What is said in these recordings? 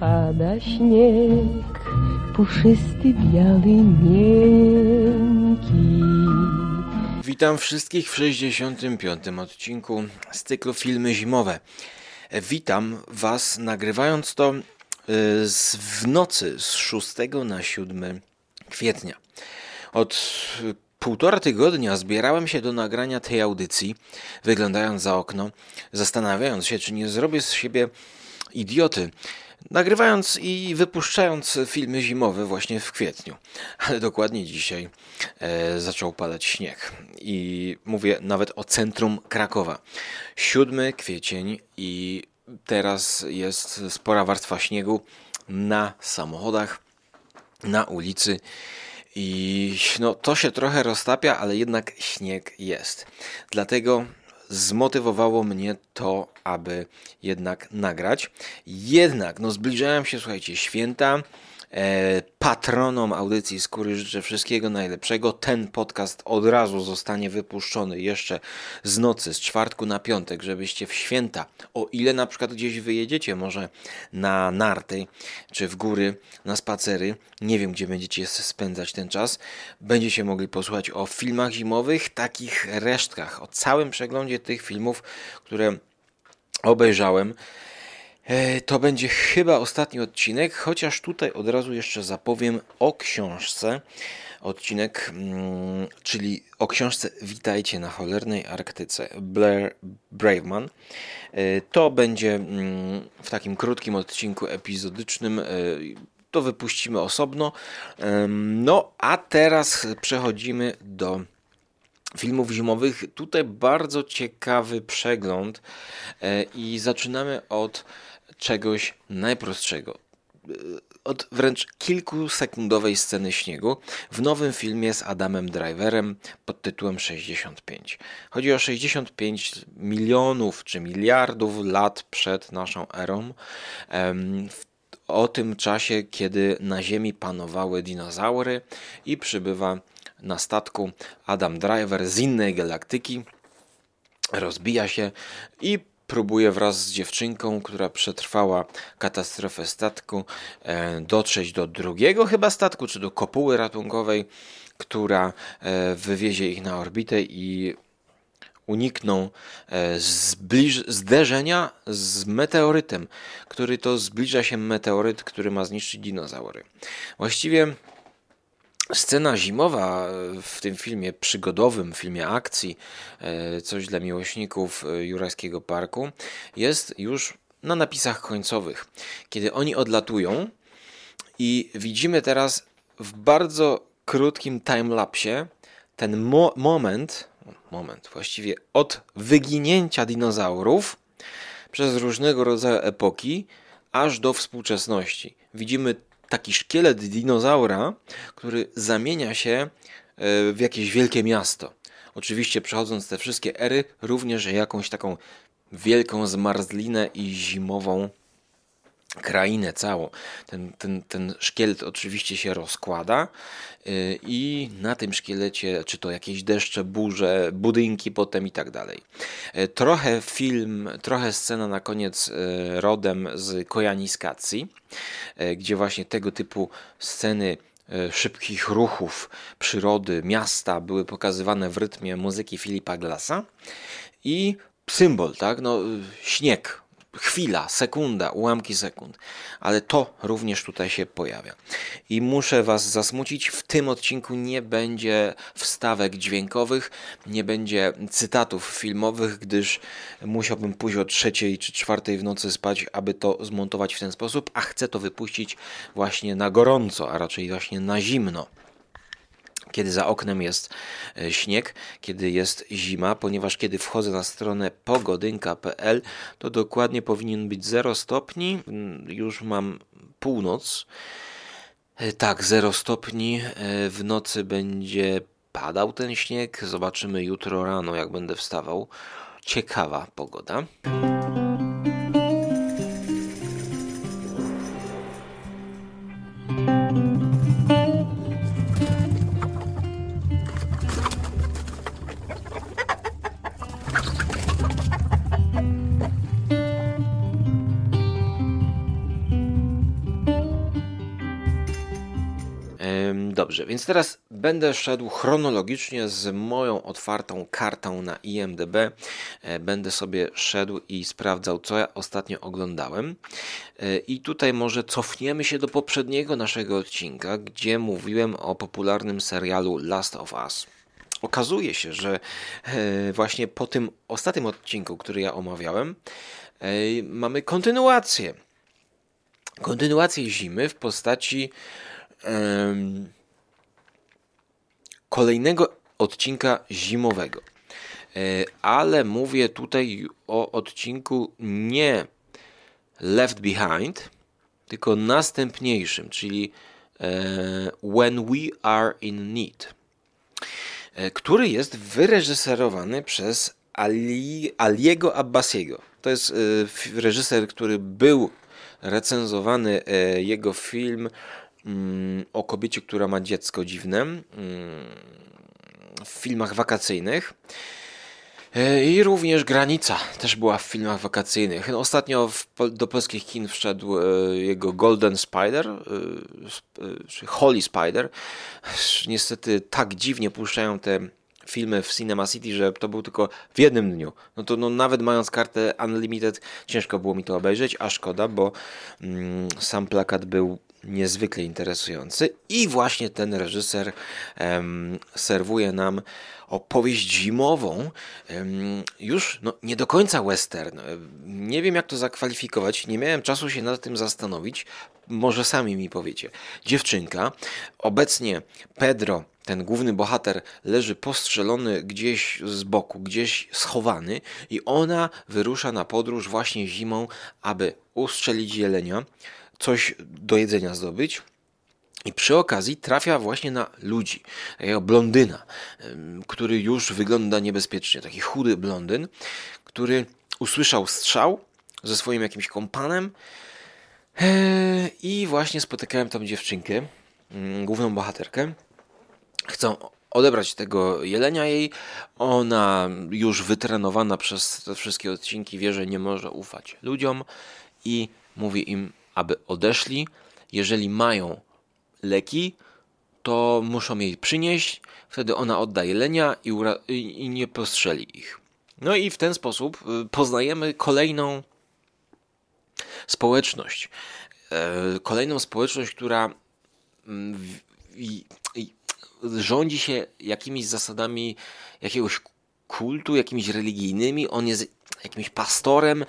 Pada śnieg, puszysty, biały, miękki. Witam wszystkich w 65. odcinku z cyklu Filmy Zimowe. Witam Was nagrywając to y, w nocy z 6 na 7 kwietnia. Od półtora tygodnia zbierałem się do nagrania tej audycji, wyglądając za okno, zastanawiając się, czy nie zrobię z siebie idioty, nagrywając i wypuszczając filmy zimowe właśnie w kwietniu. Ale dokładnie dzisiaj e, zaczął padać śnieg. I mówię nawet o centrum Krakowa. 7 kwiecień i teraz jest spora warstwa śniegu na samochodach, na ulicy. I no, to się trochę roztapia, ale jednak śnieg jest. Dlatego zmotywowało mnie to, aby jednak nagrać. Jednak, no zbliżają się, słuchajcie, święta. E, patronom audycji Skóry życzę wszystkiego najlepszego. Ten podcast od razu zostanie wypuszczony jeszcze z nocy, z czwartku na piątek, żebyście w święta, o ile na przykład gdzieś wyjedziecie, może na narty, czy w góry, na spacery, nie wiem gdzie będziecie spędzać ten czas, będziecie mogli posłuchać o filmach zimowych, takich resztkach, o całym przeglądzie tych filmów, które obejrzałem. E, to będzie chyba ostatni odcinek, chociaż tutaj od razu jeszcze zapowiem o książce. Odcinek, mm, czyli o książce Witajcie na cholernej Arktyce Blair Braveman. E, to będzie mm, w takim krótkim odcinku epizodycznym. E, to wypuścimy osobno. No, a teraz przechodzimy do filmów zimowych. Tutaj bardzo ciekawy przegląd i zaczynamy od czegoś najprostszego. Od wręcz kilkusekundowej sceny śniegu w nowym filmie z Adamem Driverem pod tytułem 65. Chodzi o 65 milionów czy miliardów lat przed naszą erą. O tym czasie, kiedy na Ziemi panowały dinozaury i przybywa na statku Adam Driver z innej galaktyki rozbija się i próbuje wraz z dziewczynką, która przetrwała katastrofę statku, e, dotrzeć do drugiego chyba statku, czy do kopuły ratunkowej, która e, wywiezie ich na orbitę i unikną e, zbliż- zderzenia z meteorytem, który to zbliża się meteoryt, który ma zniszczyć dinozaury. Właściwie Scena zimowa w tym filmie przygodowym, filmie akcji, e, coś dla miłośników e, Jurajskiego Parku, jest już na napisach końcowych. Kiedy oni odlatują i widzimy teraz w bardzo krótkim timelapsie ten mo moment, moment właściwie od wyginięcia dinozaurów przez różnego rodzaju epoki aż do współczesności. Widzimy taki szkielet dinozaura, który zamienia się e, w jakieś wielkie miasto. Oczywiście przechodząc te wszystkie ery, również jakąś taką wielką zmarzlinę i zimową krainę całą. Ten, ten, ten szkielet oczywiście się rozkłada y, i na tym szkielecie, czy to jakieś deszcze, burze, budynki potem i tak dalej. Y, trochę film, trochę scena na koniec y, rodem z Kojaniskacji, gdzie właśnie tego typu sceny szybkich ruchów przyrody, miasta były pokazywane w rytmie muzyki Filipa Glassa i symbol, tak, no śnieg, chwila, sekunda, ułamki sekund, ale to również tutaj się pojawia. I muszę Was zasmucić, w tym odcinku nie będzie wstawek dźwiękowych, nie będzie cytatów filmowych, gdyż musiałbym pójść o trzeciej czy czwartej w nocy spać, aby to zmontować w ten sposób, a chcę to wypuścić właśnie na gorąco, a raczej właśnie na zimno kiedy za oknem jest e, śnieg, kiedy jest zima, ponieważ kiedy wchodzę na stronę pogodynka.pl, to dokładnie powinien być 0 stopni. Mm, już mam północ. E, tak, 0 stopni. E, w nocy będzie padał ten śnieg. Zobaczymy jutro rano, jak będę wstawał. Ciekawa pogoda. Dobrze, więc teraz będę szedł chronologicznie z moją otwartą kartą na IMDB. E, będę sobie szedł i sprawdzał, co ja ostatnio oglądałem. E, I tutaj może cofniemy się do poprzedniego naszego odcinka, gdzie mówiłem o popularnym serialu Last of Us. Okazuje się, że e, właśnie po tym ostatnim odcinku, który ja omawiałem, mamy kontynuację. Kontynuację zimy w postaci kolejnego odcinka zimowego. E, ale mówię tutaj o odcinku nie Left Behind, tylko następniejszym, czyli e, When We Are in Need, e, który jest wyreżyserowany przez Ali, Aliego Abbasiego. To jest reżyser, który był recenzowany, jego film o kobiecie, która ma dziecko dziwne mm, w filmach wakacyjnych. E, I również Granica też była w filmach wakacyjnych. Ostatnio w, do polskich kin wszedł e, jego Golden Spider, e, czy Holy Spider. Niestety tak dziwnie puszczają te filmy w Cinema City, że to był tylko w jednym dniu. No to no, nawet mając kartę Unlimited ciężko było mi to obejrzeć, a szkoda, bo mm, sam plakat był niezwykle interesujący i właśnie ten reżyser um, serwuje nam opowieść zimową, um, już no, nie do końca western. Nie wiem jak to zakwalifikować, nie miałem czasu się nad tym zastanowić, może sami mi powiecie. Dziewczynka, obecnie Pedro ten główny bohater leży postrzelony gdzieś z boku, gdzieś schowany, i ona wyrusza na podróż właśnie zimą, aby ustrzelić jelenia coś do jedzenia zdobyć. I przy okazji trafia właśnie na ludzi, takiego blondyna, który już wygląda niebezpiecznie, taki chudy blondyn, który usłyszał strzał ze swoim jakimś kompanem i właśnie spotykałem tam dziewczynkę, mm, główną bohaterkę. Chcą odebrać tego jelenia jej. Ona już wytrenowana przez te wszystkie odcinki wie, że nie może ufać ludziom i mówi im aby odeszli. Jeżeli mają leki, to muszą jej przynieść, wtedy ona odda jelenia i, i nie postrzeli ich. No i w ten sposób y, poznajemy kolejną społeczność. E, kolejną społeczność, która mm, rządzi się jakimiś zasadami jakiegoś kultu, jakimiś religijnymi. On jest jakimś pastorem,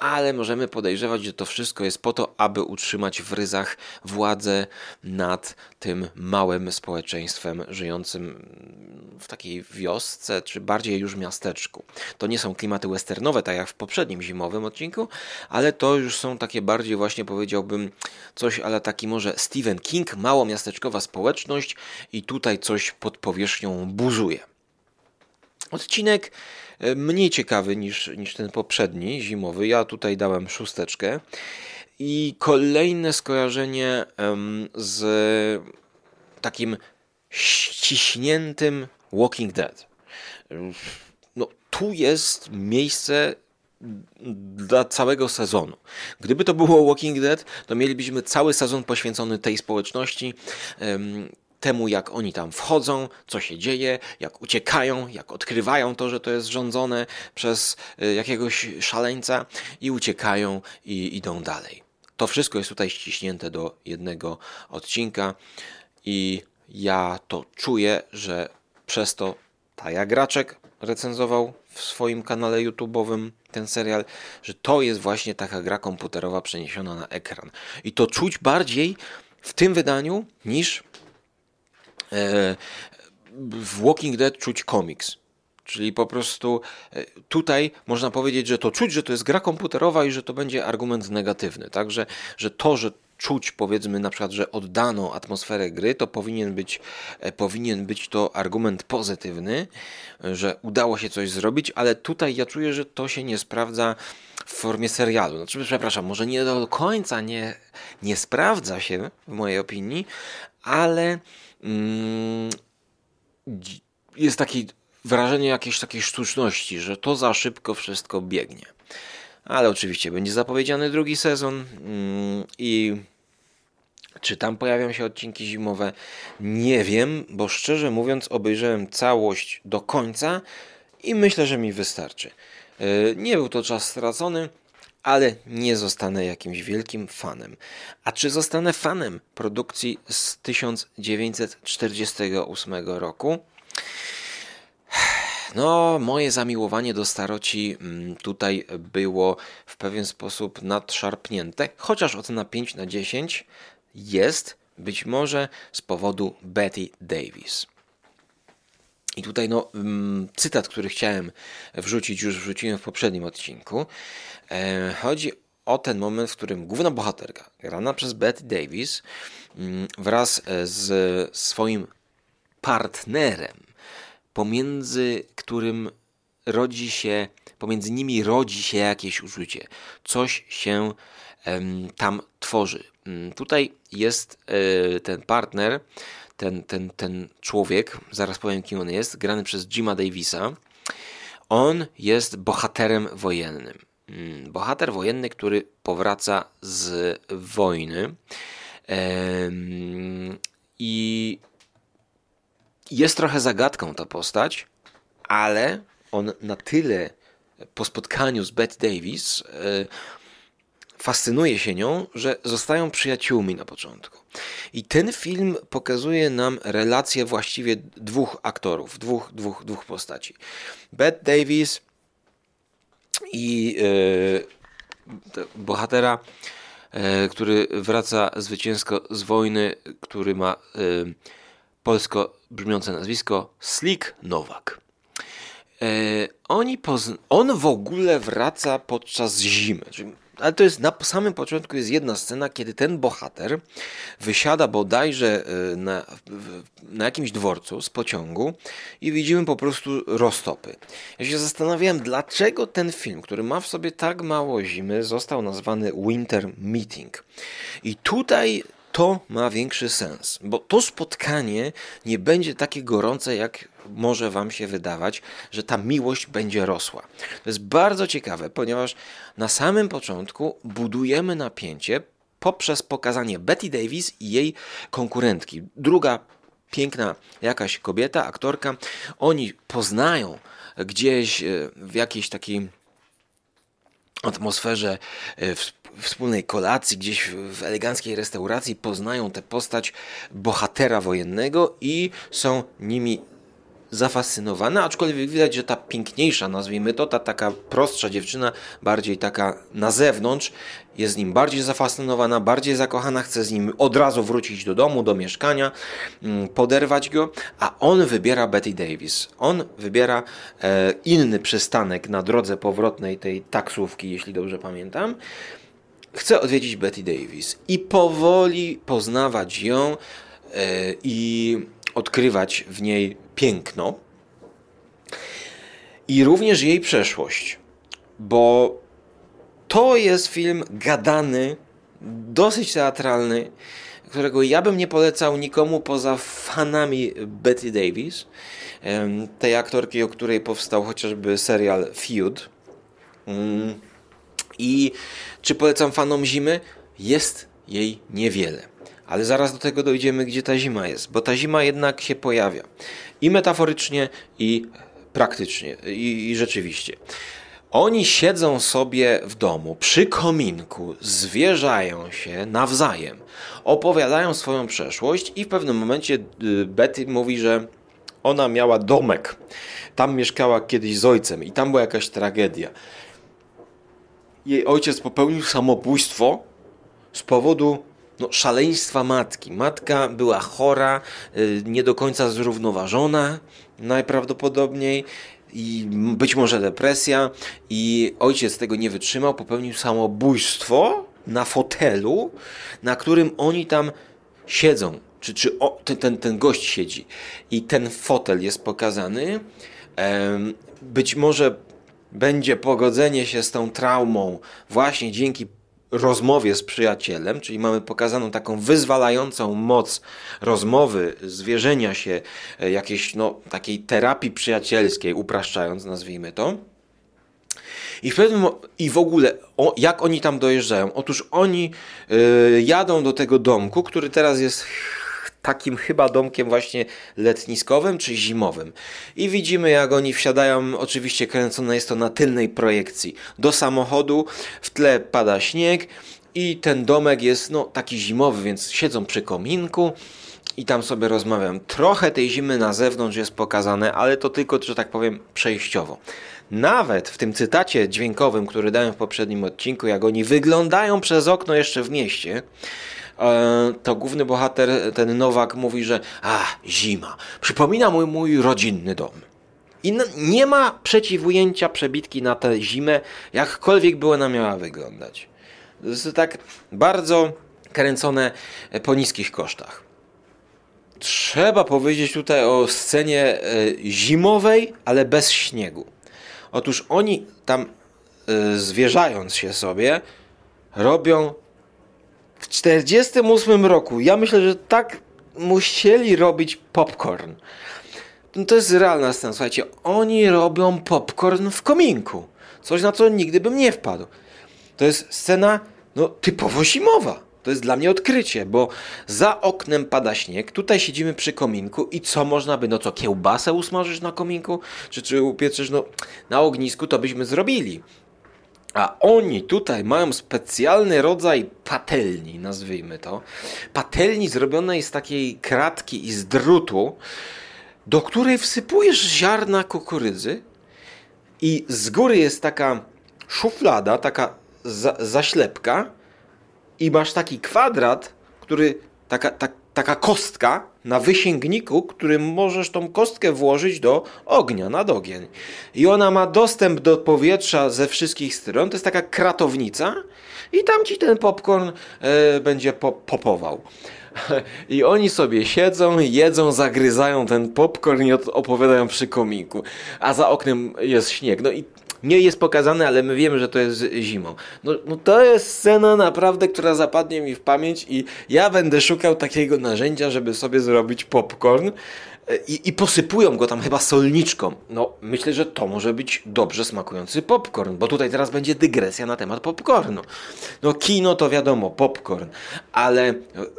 ale możemy podejrzewać, że to wszystko jest po to, aby utrzymać w ryzach władzę nad tym małym społeczeństwem żyjącym w takiej wiosce, czy bardziej już miasteczku. To nie są klimaty westernowe, tak jak w poprzednim zimowym odcinku, ale to już są takie bardziej właśnie powiedziałbym coś, ale taki może Stephen King, mało miasteczkowa społeczność i tutaj coś pod powierzchnią buzuje. Odcinek E, mniej ciekawy niż, niż ten poprzedni, zimowy. Ja tutaj dałem szósteczkę. I kolejne skojarzenie z takim ściśniętym Walking Dead. No, tu jest miejsce dla całego sezonu. Gdyby to było Walking Dead, to mielibyśmy cały sezon poświęcony tej społeczności, temu, jak oni tam wchodzą, co się dzieje, jak uciekają, jak odkrywają to, że to jest rządzone przez y, jakiegoś szaleńca i uciekają i idą dalej. To wszystko jest tutaj ściśnięte do jednego odcinka i ja to czuję, że przez to Taja Graczek recenzował w swoim kanale YouTube'owym ten serial, że to jest właśnie taka gra komputerowa przeniesiona na ekran. I to czuć bardziej w tym wydaniu niż w Walking Dead czuć komiks. Czyli po prostu e, tutaj można powiedzieć, że to czuć, że to jest gra komputerowa i że to będzie argument negatywny. Także, że to, że czuć powiedzmy na przykład, że oddano atmosferę gry, to powinien być, e, powinien być to argument pozytywny, że udało się coś zrobić, ale tutaj ja czuję, że to się nie sprawdza w formie serialu. Znaczy, przepraszam, może nie do końca nie, nie sprawdza się w mojej opinii, ale jest takie wrażenie jakiejś takiej sztuczności, że to za szybko wszystko biegnie. Ale oczywiście będzie zapowiedziany drugi sezon mm, i Czy tam pojawią się odcinki zimowe? Nie wiem, bo szczerze mówiąc, obejrzałem całość do końca i myślę, że mi wystarczy. E, nie był to czas stracony, ale nie zostanę jakimś wielkim fanem. A czy zostanę fanem produkcji z 1948 roku? No, moje zamiłowanie do staroci mm, tutaj było w pewien sposób nadszarpnięte, chociaż ocena 5 na 10 jest być może z powodu Betty Davis. I tutaj no, mm, cytat, który chciałem wrzucić, już wrzuciłem w poprzednim odcinku. E, chodzi o ten moment, w którym główna bohaterka, grana przez Betty Davis, mm, wraz e, z swoim partnerem, pomiędzy którym rodzi się, pomiędzy nimi rodzi się jakieś uczucie. Coś się tam tworzy. Mm, tutaj jest e, ten partner, ten, ten, ten człowiek, zaraz powiem kim on jest, grany przez Jima Davisa. On jest bohaterem wojennym. Mm, bohater wojenny, który powraca z wojny. I jest trochę zagadką ta postać, ale on na tyle po spotkaniu z Bette Davis e, fascynuje się nią, że zostają przyjaciółmi na początku. I ten film pokazuje nam relację właściwie dwóch aktorów, dwóch, dwóch, dwóch postaci. Bette Davis i yy, bohatera, yy, który wraca zwycięsko z wojny, który ma yy, polsko brzmiące nazwisko Slick Nowak. oni on w ogóle wraca podczas zimy. Czyli ale to jest na samym początku jest jedna scena, kiedy ten bohater wysiada bodajże y, na, na jakimś dworcu z pociągu i widzimy po prostu roztopy. Ja się zastanawiałem, dlaczego ten film, który ma w sobie tak mało zimy, został nazwany Winter Meeting. I tutaj to ma większy sens, bo to spotkanie nie będzie takie gorące, jak może Wam się wydawać, że ta miłość będzie rosła. To jest bardzo ciekawe, ponieważ na samym początku budujemy napięcie poprzez pokazanie Betty Davis i jej konkurentki. Druga piękna jakaś kobieta, aktorka, oni poznają gdzieś e, w jakiejś takiej atmosferze e, wspólnej kolacji, gdzieś w eleganckiej restauracji poznają tę postać bohatera wojennego i są nimi zafascynowana, aczkolwiek widać, że ta piękniejsza, nazwijmy to, ta taka prostsza dziewczyna, bardziej taka na zewnątrz, jest nim bardziej zafascynowana, bardziej zakochana, chce z nim od razu wrócić do domu, do mieszkania, mm, poderwać go, a on wybiera Betty Davis. On wybiera e, inny przystanek na drodze powrotnej tej taksówki, jeśli dobrze pamiętam. Chce odwiedzić Betty Davis i powoli poznawać ją e, i odkrywać w niej piękno i również jej przeszłość, bo to jest film gadany, dosyć teatralny, którego ja bym nie polecał nikomu poza fanami Betty Davis, tej aktorki, o której powstał chociażby serial Feud. Mm. I czy polecam fanom zimy? Jest jej niewiele. Ale zaraz do tego dojdziemy, gdzie ta zima jest, bo ta zima jednak się pojawia. I metaforycznie, i praktycznie, i, i rzeczywiście. Oni siedzą sobie w domu przy kominku, zwierzają się nawzajem, opowiadają swoją przeszłość i w pewnym momencie y, Betty mówi, że ona miała domek. Tam mieszkała kiedyś z ojcem i tam była jakaś tragedia. Jej ojciec popełnił samobójstwo z powodu no, szaleństwa matki. Matka była chora, y, nie do końca zrównoważona, najprawdopodobniej. I być może depresja, i ojciec tego nie wytrzymał, popełnił samobójstwo na fotelu, na którym oni tam siedzą, czy, czy o, ten, ten, ten gość siedzi. I ten fotel jest pokazany. Być może będzie pogodzenie się z tą traumą właśnie dzięki rozmowie z przyjacielem, czyli mamy pokazaną taką wyzwalającą moc rozmowy, zwierzenia się, e, jakiejś no, takiej terapii przyjacielskiej, upraszczając, nazwijmy to. I w pewnym i w ogóle o, jak oni tam dojeżdżają? Otóż oni yy, jadą do tego domku, który teraz jest takim chyba domkiem właśnie letniskowym czy zimowym. I widzimy jak oni wsiadają, oczywiście kręcone jest to na tylnej projekcji, do samochodu, w tle pada śnieg i ten domek jest no taki zimowy, więc siedzą przy kominku i tam sobie rozmawiam. Trochę tej zimy na zewnątrz jest pokazane, ale to tylko, że tak powiem, przejściowo. Nawet w tym cytacie dźwiękowym, który dałem w poprzednim odcinku, jak oni wyglądają przez okno jeszcze w mieście, to główny bohater, ten Nowak, mówi, że a, zima, przypomina mój, mój rodzinny dom. I nie ma przeciwujęcia przebitki na tę zimę, jakkolwiek by ona miała wyglądać. To jest tak bardzo kręcone po niskich kosztach. Trzeba powiedzieć tutaj o scenie e, zimowej, ale bez śniegu. Otóż oni tam e, zwierzając się sobie robią 48 roku. Ja myślę, że tak musieli robić popcorn. No to jest realna scena. Słuchajcie, oni robią popcorn w kominku. Coś na co nigdy bym nie wpadł. To jest scena no, typowo zimowa. To jest dla mnie odkrycie, bo za oknem pada śnieg, tutaj siedzimy przy kominku i co można by, no co, kiełbasę usmażyć na kominku? Czy, czy upieczysz, no, na ognisku to byśmy zrobili. A oni tutaj mają specjalny rodzaj patelni, nazwijmy to. Patelni zrobionej z takiej kratki i z drutu, do której wsypujesz ziarna kukurydzy i z góry jest taka szuflada, taka za, zaślepka i masz taki kwadrat, który, taka, ta, taka kostka na wysięgniku, którym możesz tą kostkę włożyć do ognia, nad ogień. I ona ma dostęp do powietrza ze wszystkich stron. To jest taka kratownica i tam ci ten popcorn e, będzie po, popował. I oni sobie siedzą, jedzą, zagryzają ten popcorn i opowiadają przy komiku. A za oknem jest śnieg. No i nie jest pokazane, ale my wiemy, że to jest zimą. No, no to jest scena naprawdę, która zapadnie mi w pamięć i ja będę szukał takiego narzędzia, żeby sobie zrobić popcorn. I, I, posypują go tam chyba solniczką. No, myślę, że to może być dobrze smakujący popcorn, bo tutaj teraz będzie dygresja na temat popcornu. No, kino to wiadomo, popcorn, ale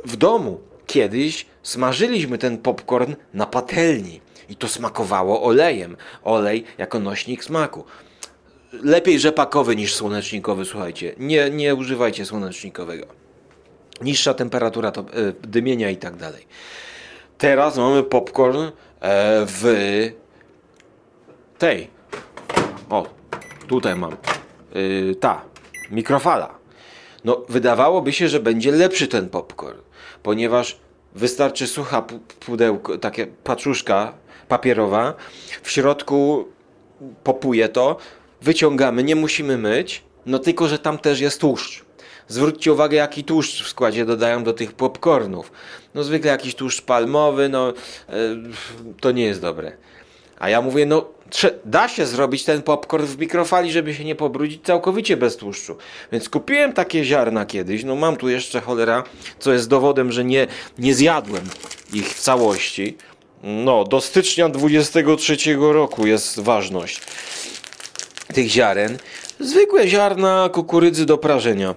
w domu kiedyś smażyliśmy ten popcorn na patelni i to smakowało olejem. Olej jako nośnik smaku lepiej rzepakowy niż słonecznikowy, słuchajcie. Nie, nie używajcie słonecznikowego. Niższa temperatura to, e, dymienia i tak dalej. Teraz mamy popcorn e, w tej. O, tutaj mam. E, ta, mikrofala. No, wydawałoby się, że będzie lepszy ten popcorn, ponieważ wystarczy sucha pudełko, takie paczuszka papierowa, w środku popuje to, wyciągamy, nie musimy myć, no tylko, że tam też jest tłuszcz. Zwróćcie uwagę, jaki tłuszcz w składzie dodają do tych popcornów. No zwykle jakiś tłuszcz palmowy, no yy, to nie jest dobre. A ja mówię, no da się zrobić ten popcorn w mikrofali, żeby się nie pobrudzić całkowicie bez tłuszczu. Więc kupiłem takie ziarna kiedyś, no mam tu jeszcze cholera, co jest dowodem, że nie, nie zjadłem ich w całości. No, do stycznia 23 roku jest ważność tych ziaren, zwykłe ziarna kukurydzy do prażenia.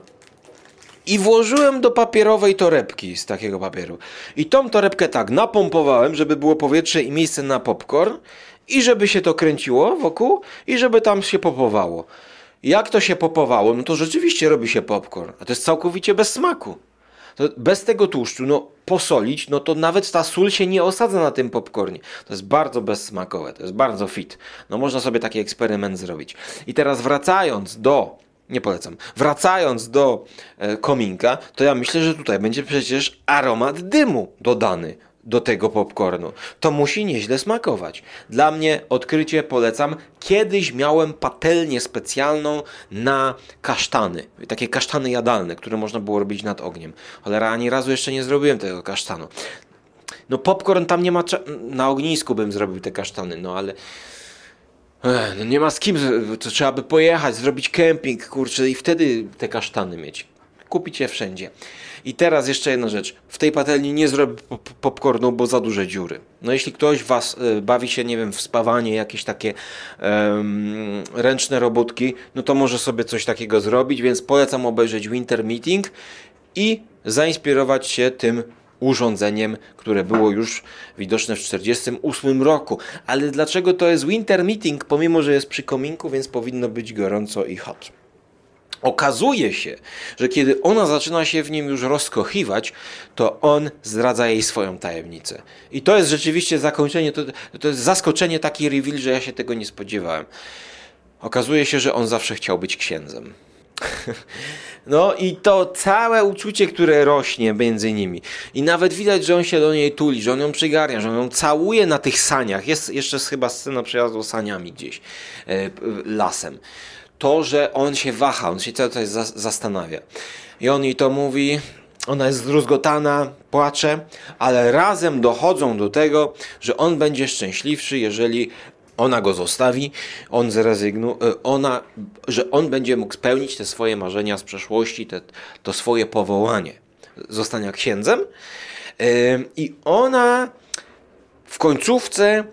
I włożyłem do papierowej torebki z takiego papieru. I tą torebkę tak napompowałem, żeby było powietrze i miejsce na popcorn i żeby się to kręciło wokół i żeby tam się popowało. Jak to się popowało? No to rzeczywiście robi się popcorn, a to jest całkowicie bez smaku to bez tego tłuszczu, no posolić, no to nawet ta sól się nie osadza na tym popcornie. To jest bardzo bezsmakowe, to jest bardzo fit. No można sobie taki eksperyment zrobić. I teraz wracając do nie polecam. Wracając do e, kominka, to ja myślę, że tutaj będzie przecież aromat dymu dodany do tego popcornu. To musi nieźle smakować. Dla mnie odkrycie polecam. Kiedyś miałem patelnię specjalną na kasztany. Takie kasztany jadalne, które można było robić nad ogniem. Cholera, ani razu jeszcze nie zrobiłem tego kasztanu. No popcorn tam nie ma... Na ognisku bym zrobił te kasztany, no ale... Ech, no nie ma z kim, to trzeba by pojechać, zrobić kemping, kurczę, i wtedy te kasztany mieć. Kupić je wszędzie. I teraz jeszcze jedna rzecz. W tej patelni nie zrobię popcornu, bo za duże dziury. No jeśli ktoś was y, bawi się, nie wiem, w spawanie, jakieś takie ręczne robótki, no to może sobie coś takiego zrobić, więc polecam obejrzeć Winter Meeting i zainspirować się tym urządzeniem, które było już widoczne w 1948 roku. Ale dlaczego to jest Winter Meeting, pomimo że jest przy kominku, więc powinno być gorąco i hot. Okazuje się, że kiedy ona zaczyna się w nim już rozkochiwać, to on zdradza jej swoją tajemnicę. I to jest rzeczywiście zakończenie, to, to jest zaskoczenie, taki reveal, że ja się tego nie spodziewałem. Okazuje się, że on zawsze chciał być księdzem. No i to całe uczucie, które rośnie między nimi. I nawet widać, że on się do niej tuli, że on ją przygarnia, że on ją całuje na tych saniach. Jest jeszcze chyba scena przejazdu saniami gdzieś e, lasem. To, że on się waha, on się cały czas zastanawia. I on jej to mówi, ona jest zdruzgotana, płacze, ale razem dochodzą do tego, że on będzie szczęśliwszy, jeżeli ona go zostawi, on zrezygnuje, ona, że on będzie mógł spełnić te swoje marzenia z przeszłości, te, to swoje powołanie zostania księdzem. I ona w końcówce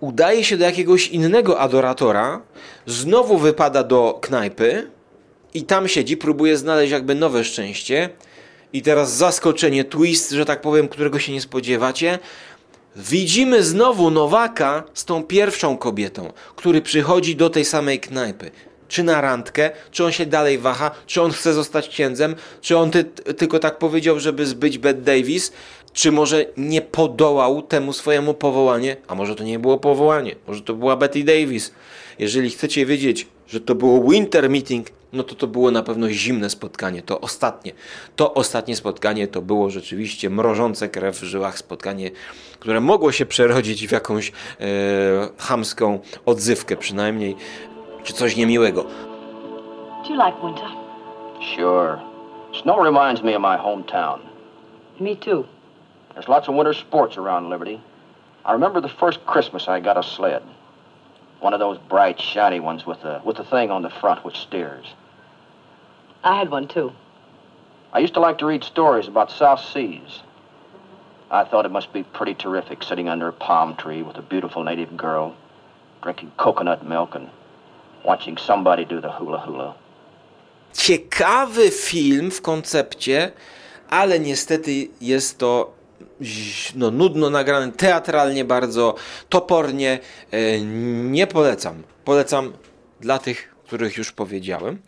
udaje się do jakiegoś innego adoratora, znowu wypada do knajpy i tam siedzi, próbuje znaleźć jakby nowe szczęście. I teraz zaskoczenie, twist, że tak powiem, którego się nie spodziewacie. Widzimy znowu Nowaka z tą pierwszą kobietą, który przychodzi do tej samej knajpy. Czy na randkę, czy on się dalej waha, czy on chce zostać księdzem, czy on ty, tylko tak powiedział, żeby zbyć Bette Davis, czy może nie podołał temu swojemu powołaniu, a może to nie było powołanie, może to była Betty Davis. Jeżeli chcecie wiedzieć, że to było winter meeting, no to to było na pewno zimne spotkanie, to ostatnie. To ostatnie spotkanie to było rzeczywiście mrożące krew w żyłach spotkanie, które mogło się przerodzić w jakąś e, chamską odzywkę przynajmniej, czy coś niemiłego. Do you like winter? Sure. Snow reminds me of my hometown. Me too. There's lots of winter sports around Liberty. I remember the first Christmas I got a sled. One of those bright, shiny ones with the, with the thing on the front which steers. I had one too. I used to like to read stories about South Seas. I thought it must be pretty terrific sitting under a palm tree with a beautiful native girl, drinking coconut milk and watching somebody do the hula hula. Ciekawy film w koncepcie, ale niestety jest to no, nudno nagrany, teatralnie bardzo, topornie. E, nie polecam. Polecam dla tych, których już powiedziałem.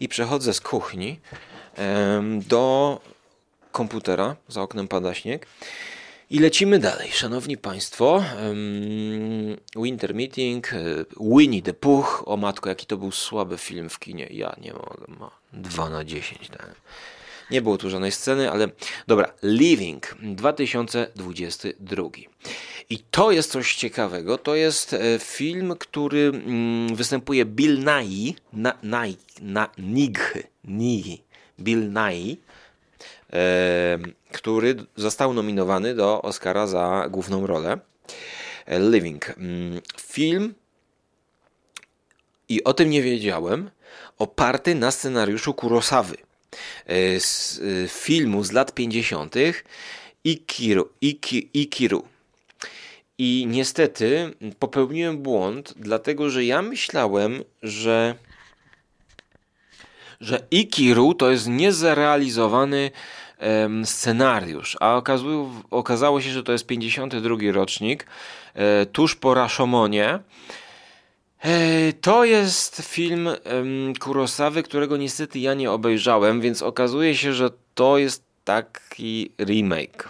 I przechodzę z kuchni do komputera. Za oknem pada śnieg. I lecimy dalej, szanowni państwo. Winter Meeting, e, Winnie the Pooh. O matko, jaki to był słaby film w kinie. Ja nie mogę. Ma 2 na 10 dałem. Nie było tu żadnej sceny, ale dobra. Living 2022. I to jest coś ciekawego. To jest e, film, który mm, występuje Bill Nye, na, Nye, na, Nig, Nig, Bill Nye, e, który został nominowany do Oscara za główną rolę. E, Living. Mm, film i o tym nie wiedziałem, oparty na scenariuszu Kurosawy. E, z e, filmu z lat 50. Ikiru, Iki, Ikiru. I niestety popełniłem błąd, dlatego że ja myślałem, że że Ikiru to jest niezrealizowany um, scenariusz, a okazało, okazało się, że to jest 52 rocznik, e, tuż po Rashomonie. To jest film Kurosawy, którego niestety ja nie obejrzałem, więc okazuje się, że to jest taki remake.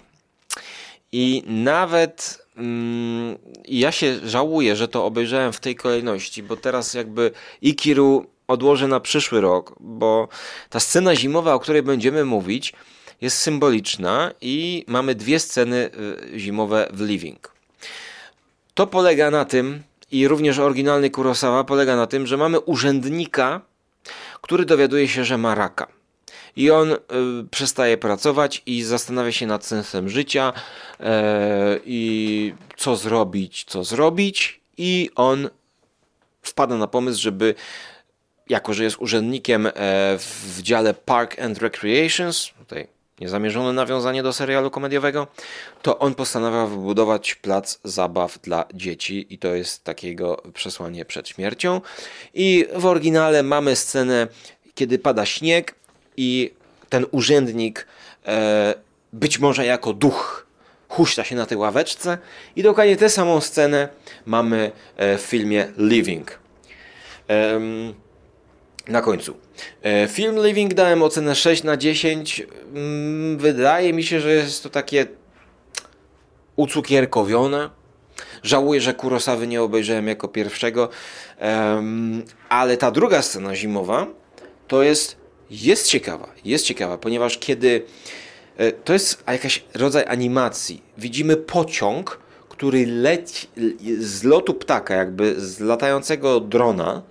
I nawet mm, ja się żałuję, że to obejrzałem w tej kolejności, bo teraz jakby Ikiru odłożę na przyszły rok, bo ta scena zimowa, o której będziemy mówić, jest symboliczna i mamy dwie sceny y, zimowe w Living. To polega na tym, i również oryginalny Kurosawa polega na tym, że mamy urzędnika, który dowiaduje się, że ma raka. I on y, przestaje pracować i zastanawia się nad sensem życia y, i co zrobić, co zrobić. I on wpada na pomysł, żeby jako że jest urzędnikiem e, w dziale Park and Recreations, niezamierzone nawiązanie do serialu komediowego, to on postanawia wybudować plac zabaw dla dzieci i to jest takiego przesłanie przed śmiercią. I w oryginale mamy scenę, kiedy pada śnieg i ten urzędnik e, być może jako duch huśta się na tej ławeczce i dokładnie tę samą scenę mamy e, w filmie Living. Na końcu. E, film Living dałem ocenę 6 na 10. Mm, wydaje mi się, że jest to takie ucukierkowione. Żałuję, że Kurosawy nie obejrzałem jako pierwszego, ale ta druga scena zimowa to jest, jest ciekawa, jest ciekawa, ponieważ kiedy e, to jest jakiś rodzaj animacji, widzimy pociąg, który leci z lotu ptaka, jakby z latającego drona,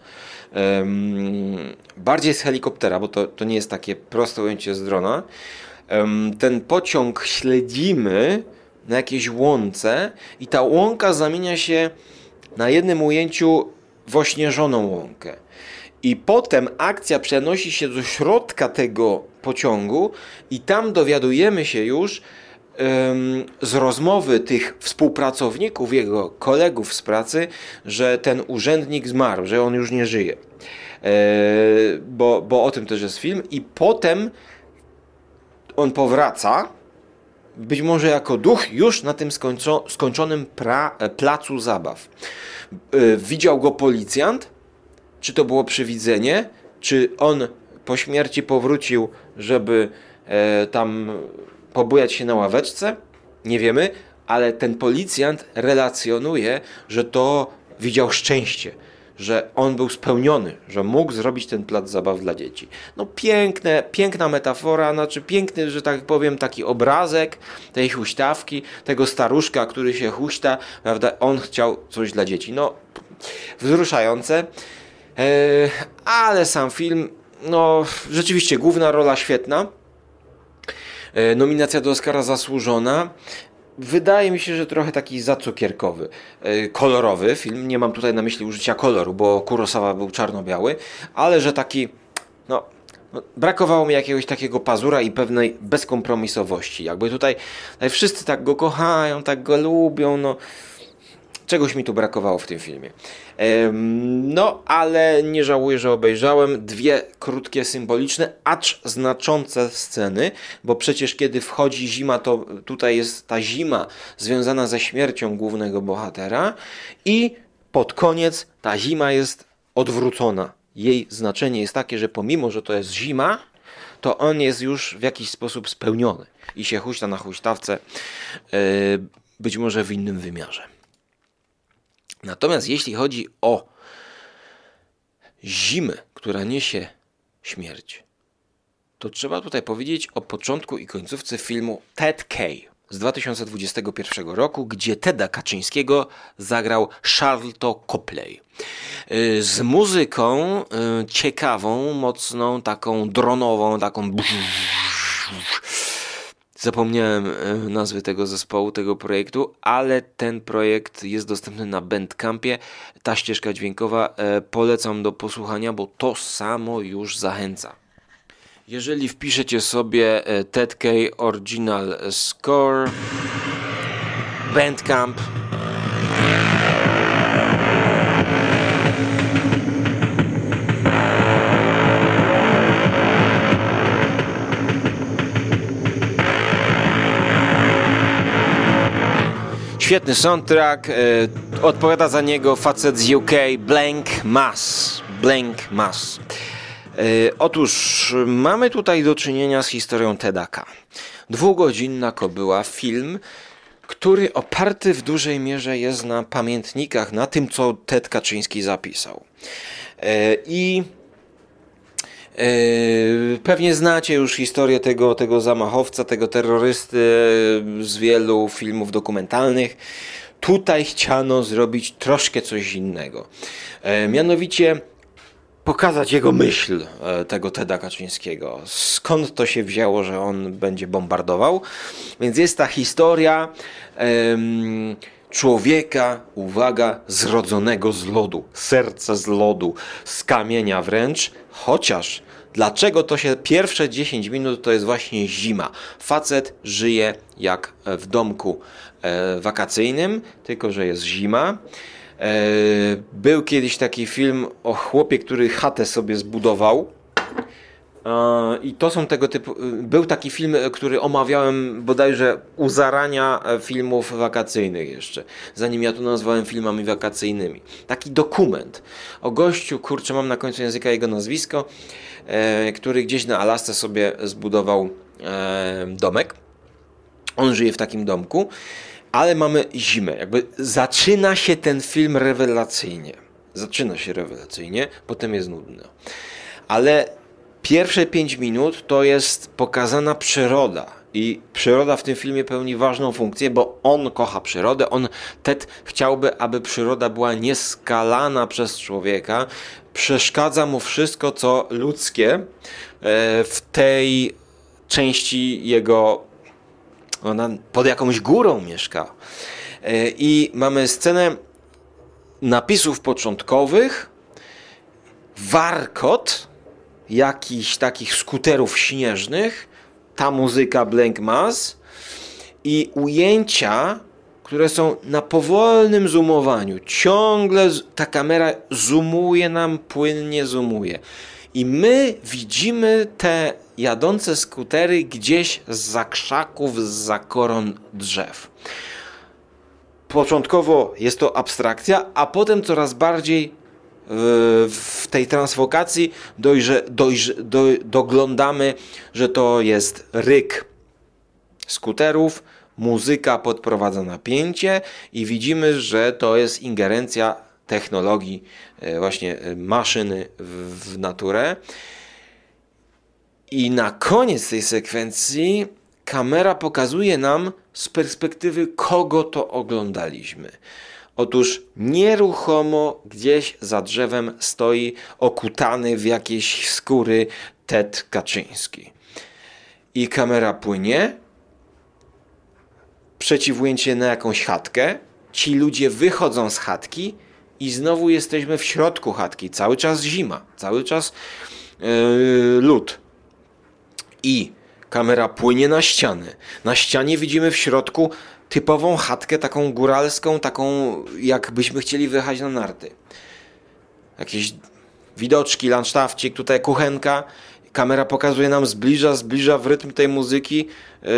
bardziej z helikoptera, bo to, to nie jest takie proste ujęcie z drona. Ten pociąg śledzimy na jakiejś łące i ta łąka zamienia się na jednym ujęciu w ośnieżoną łąkę. I potem akcja przenosi się do środka tego pociągu i tam dowiadujemy się już, z rozmowy tych współpracowników, jego kolegów z pracy, że ten urzędnik zmarł, że on już nie żyje. E, bo, bo o tym też jest film. I potem on powraca, być może jako duch, już na tym skończo, skończonym pra, e, placu zabaw. E, widział go policjant? Czy to było przywidzenie? Czy on po śmierci powrócił, żeby tam pobujać się na ławeczce? Nie wiemy, ale ten policjant relacjonuje, że to widział szczęście, że on był spełniony, że mógł zrobić ten plac zabaw dla dzieci. No piękne, piękna metafora, znaczy piękny, że tak powiem, taki obrazek tej huśtawki, tego staruszka, który się huśta, prawda? On chciał coś dla dzieci. No, wzruszające. Eee, ale sam film, no rzeczywiście główna rola świetna. E, nominacja do Oscara zasłużona. Wydaje mi się, że trochę taki zacukierkowy, e, kolorowy film. Nie mam tutaj na myśli użycia koloru, bo Kurosawa był czarno-biały, ale że taki, no, no, brakowało mi jakiegoś takiego pazura i pewnej bezkompromisowości. Jakby tutaj, tutaj wszyscy tak go kochają, tak go lubią, no Czegoś mi tu brakowało w tym filmie. No, ale nie żałuję, że obejrzałem dwie krótkie, symboliczne, acz znaczące sceny, bo przecież kiedy wchodzi zima, to tutaj jest ta zima związana ze śmiercią głównego bohatera i pod koniec ta zima jest odwrócona. Jej znaczenie jest takie, że pomimo, że to jest zima, to on jest już w jakiś sposób spełniony i się huśta na huśtawce, e, być może w innym wymiarze. Natomiast jeśli chodzi o zimę, która niesie śmierć, to trzeba tutaj powiedzieć o początku i końcówce filmu Ted Kay z 2021 roku, gdzie Teda Kaczyńskiego zagrał Charlton Copley. Y, z muzyką y, ciekawą, mocną, taką dronową, taką Zapomniałem e, nazwy tego zespołu, tego projektu, ale ten projekt jest dostępny na Bandcampie. Ta ścieżka dźwiękowa e, polecam do posłuchania, bo to samo już zachęca. Jeżeli wpiszecie sobie e, Ted K Original Score Bandcamp Świetny soundtrack. E, odpowiada za niego facet z UK Blank Mass. Blank Mass. E, otóż mamy tutaj do czynienia z historią Tedaka. Dwugodzinna kobyła, film, który oparty w dużej mierze jest na pamiętnikach, na tym, co Ted Kaczyński zapisał. E, I pewnie znacie już historię tego, tego zamachowca, tego terrorysty z wielu filmów dokumentalnych. Tutaj chciano zrobić troszkę coś innego. Yy, mianowicie pokazać jego myśl, yy, tego Teda Kaczyńskiego. Skąd to się wzięło, że on będzie bombardował? Więc jest ta historia człowieka, uwaga, zrodzonego z lodu, serca z lodu, z kamienia wręcz, chociaż Dlaczego to się pierwsze 10 minut to jest właśnie zima? Facet żyje jak w domku e, wakacyjnym, tylko że jest zima. E, był kiedyś taki film o chłopie, który chatę sobie zbudował. E, I to są tego typu. Był taki film, który omawiałem bodajże u zarania filmów wakacyjnych jeszcze, zanim ja to nazwałem filmami wakacyjnymi. Taki dokument o gościu, kurczę, mam na końcu języka jego nazwisko, e, który gdzieś na Alasce sobie zbudował e, domek. On żyje w takim domku ale mamy zimę. Jakby zaczyna się ten film rewelacyjnie. Zaczyna się rewelacyjnie, potem jest nudno. Ale pierwsze 5 minut to jest pokazana przyroda. I przyroda w tym filmie pełni ważną funkcję, bo on kocha przyrodę. On, Ted, chciałby, aby przyroda była nieskalana przez człowieka. Przeszkadza mu wszystko, co ludzkie e, w tej części jego ona pod jakąś górą mieszka. E, I mamy scenę napisów początkowych, warkot jakichś takich skuterów śnieżnych, ta muzyka Blank Mass i ujęcia, które są na powolnym zoomowaniu. Ciągle ta kamera zoomuje nam, płynnie zoomuje. I my widzimy te jadące skutery gdzieś z za krzaków, z za koron drzew. Początkowo jest to abstrakcja, a potem coraz bardziej w tej transwokacji dojrze, dojrze, do, doglądamy, że to jest ryk skuterów, muzyka podprowadza napięcie i widzimy, że to jest ingerencja technologii, e, właśnie e, maszyny w, w naturę. I na koniec tej sekwencji kamera pokazuje nam z perspektywy kogo to oglądaliśmy. Otóż nieruchomo gdzieś za drzewem stoi okutany w jakieś skóry Ted Kaczyński. I kamera płynie, przeciwujęcie na jakąś chatkę. Ci ludzie wychodzą z chatki i znowu jesteśmy w środku chatki. Cały czas zima, cały czas yy, lód. I kamera płynie na ścianę. Na ścianie widzimy w środku typową chatkę, taką góralską, taką jakbyśmy chcieli wyjechać na narty. Jakieś widoczki, landsztafcik, tutaj kuchenka. Kamera pokazuje nam, zbliża, zbliża w rytm tej muzyki, yy,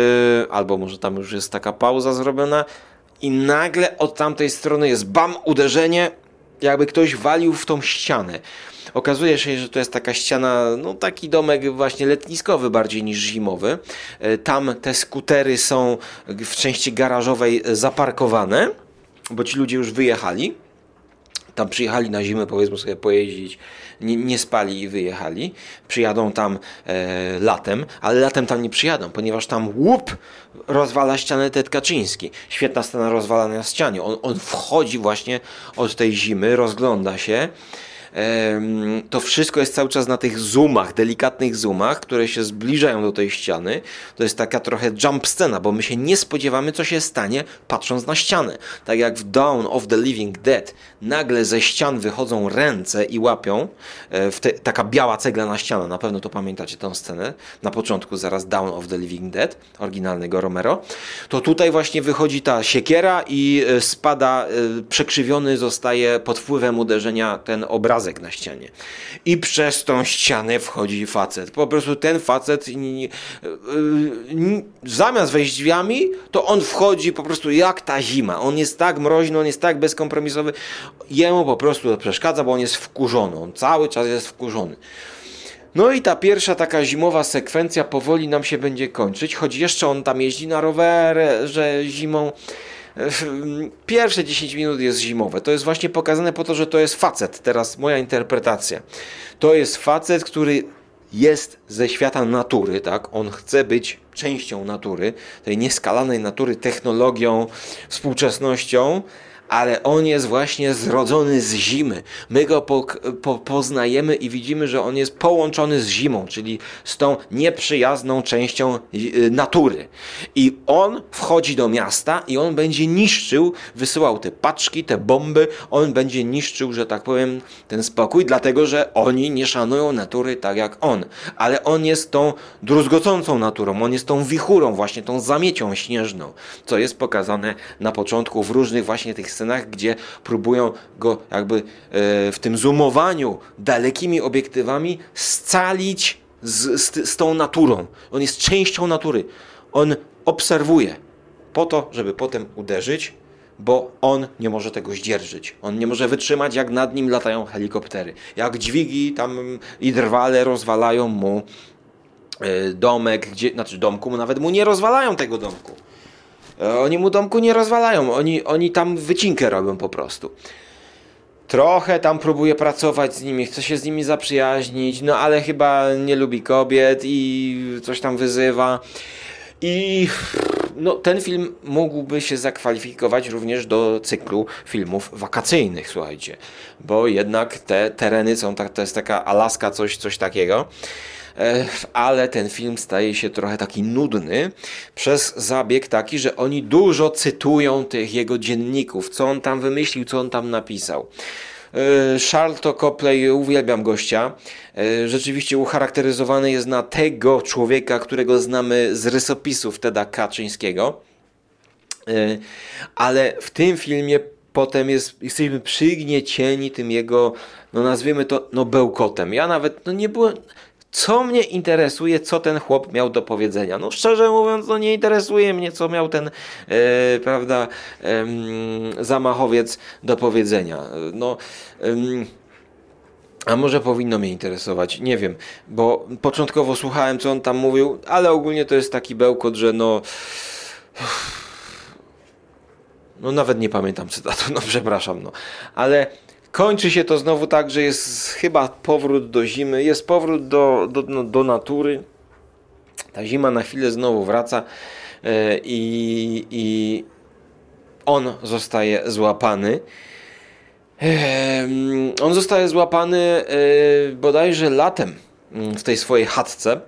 albo może tam już jest taka pauza zrobiona i nagle od tamtej strony jest bam, uderzenie, jakby ktoś walił w tą ścianę. Okazuje się, że to jest taka ściana, no taki domek właśnie letniskowy bardziej niż zimowy. E, tam te skutery są w części garażowej zaparkowane, bo ci ludzie już wyjechali. Tam przyjechali na zimę, powiedzmy sobie, pojeździć, nie, nie spali i wyjechali. Przyjadą tam e, latem, ale latem tam nie przyjadą, ponieważ tam łup rozwala ścianę Ted Kaczyński. Świetna scena rozwalania ściany. On, on wchodzi właśnie od tej zimy, rozgląda się to wszystko jest cały czas na tych zoomach, delikatnych zoomach, które się zbliżają do tej ściany. To jest taka trochę jump scena, bo my się nie spodziewamy, co się stanie, patrząc na ścianę. Tak jak w Dawn of the Living Dead, nagle ze ścian wychodzą ręce i łapią, e, te, taka biała ceglana ściana, na pewno to pamiętacie tę scenę, na początku zaraz Dawn of the Living Dead, oryginalnego Romero, to tutaj właśnie wychodzi ta siekiera i e, spada, e, przekrzywiony zostaje pod wpływem uderzenia ten obraz obrazek na ścianie. I przez tą ścianę wchodzi facet. Po prostu ten facet zamiast wejść drzwiami, to on wchodzi po prostu jak ta zima. On jest tak mroźny, on jest tak bezkompromisowy. Jemu po prostu to przeszkadza, bo on jest wkurzony. On cały czas jest wkurzony. No i ta pierwsza taka zimowa sekwencja powoli nam się będzie kończyć, choć jeszcze on tam jeździ na rowerze zimą. Pierwsze 10 minut jest zimowe. To jest właśnie pokazane po to, że to jest facet. Teraz moja interpretacja. To jest facet, który jest ze świata natury, tak? On chce być częścią natury, tej nieskalanej natury, technologią, współczesnością, ale on jest właśnie zrodzony z zimy. My go po, po, poznajemy i widzimy, że on jest połączony z zimą, czyli z tą nieprzyjazną częścią y, natury. I on wchodzi do miasta i on będzie niszczył, wysyłał te paczki, te bomby, on będzie niszczył, że tak powiem, ten spokój, dlatego że oni nie szanują natury tak jak on. Ale on jest tą druzgocącą naturą, on jest tą wichurą, właśnie tą zamiecią śnieżną, co jest pokazane na początku w różnych właśnie tych scenach, gdzie próbują go jakby e, w tym zoomowaniu dalekimi obiektywami scalić z, z, z tą naturą. On jest częścią natury. On obserwuje po to, żeby potem uderzyć, bo on nie może tego zdzierżyć. On nie może wytrzymać, jak nad nim latają helikoptery. Jak dźwigi tam i drwale rozwalają mu e, domek, gdzie, znaczy domku, nawet mu nie rozwalają tego domku. E, oni mu domku nie rozwalają, oni, oni tam wycinkę robią po prostu. Trochę tam próbuje pracować z nimi, chce się z nimi zaprzyjaźnić, no ale chyba nie lubi kobiet i coś tam wyzywa. I no, ten film mógłby się zakwalifikować również do cyklu filmów wakacyjnych, słuchajcie, bo jednak te tereny są, tak, to jest taka Alaska, coś, coś takiego. E, ale ten film staje się trochę taki nudny przez zabieg taki, że oni dużo cytują tych jego dzienników, co on tam wymyślił, co on tam napisał. E, Charlton Copley, uwielbiam gościa. E, rzeczywiście ucharakteryzowany jest na tego człowieka, którego znamy z rysopisów Teda Kaczyńskiego. Ale w tym filmie potem jest, jesteśmy przygniecieni tym jego, no nazwijmy to, no bełkotem. Ja nawet, no nie byłem, co mnie interesuje, co ten chłop miał do powiedzenia. No szczerze mówiąc, no nie interesuje mnie, co miał ten, e, prawda, e, zamachowiec do powiedzenia. No... A może powinno mnie interesować, nie wiem, bo początkowo słuchałem, co on tam mówił, ale ogólnie to jest taki bełkot, że no. No nawet nie pamiętam cytatu, no przepraszam, no. Ale Kończy się to znowu tak, że jest chyba powrót do zimy, jest powrót do, do, no, do natury. Ta zima na chwilę znowu wraca e, i, i on zostaje złapany. On zostaje złapany e, bodajże latem mm, w tej swojej chatce.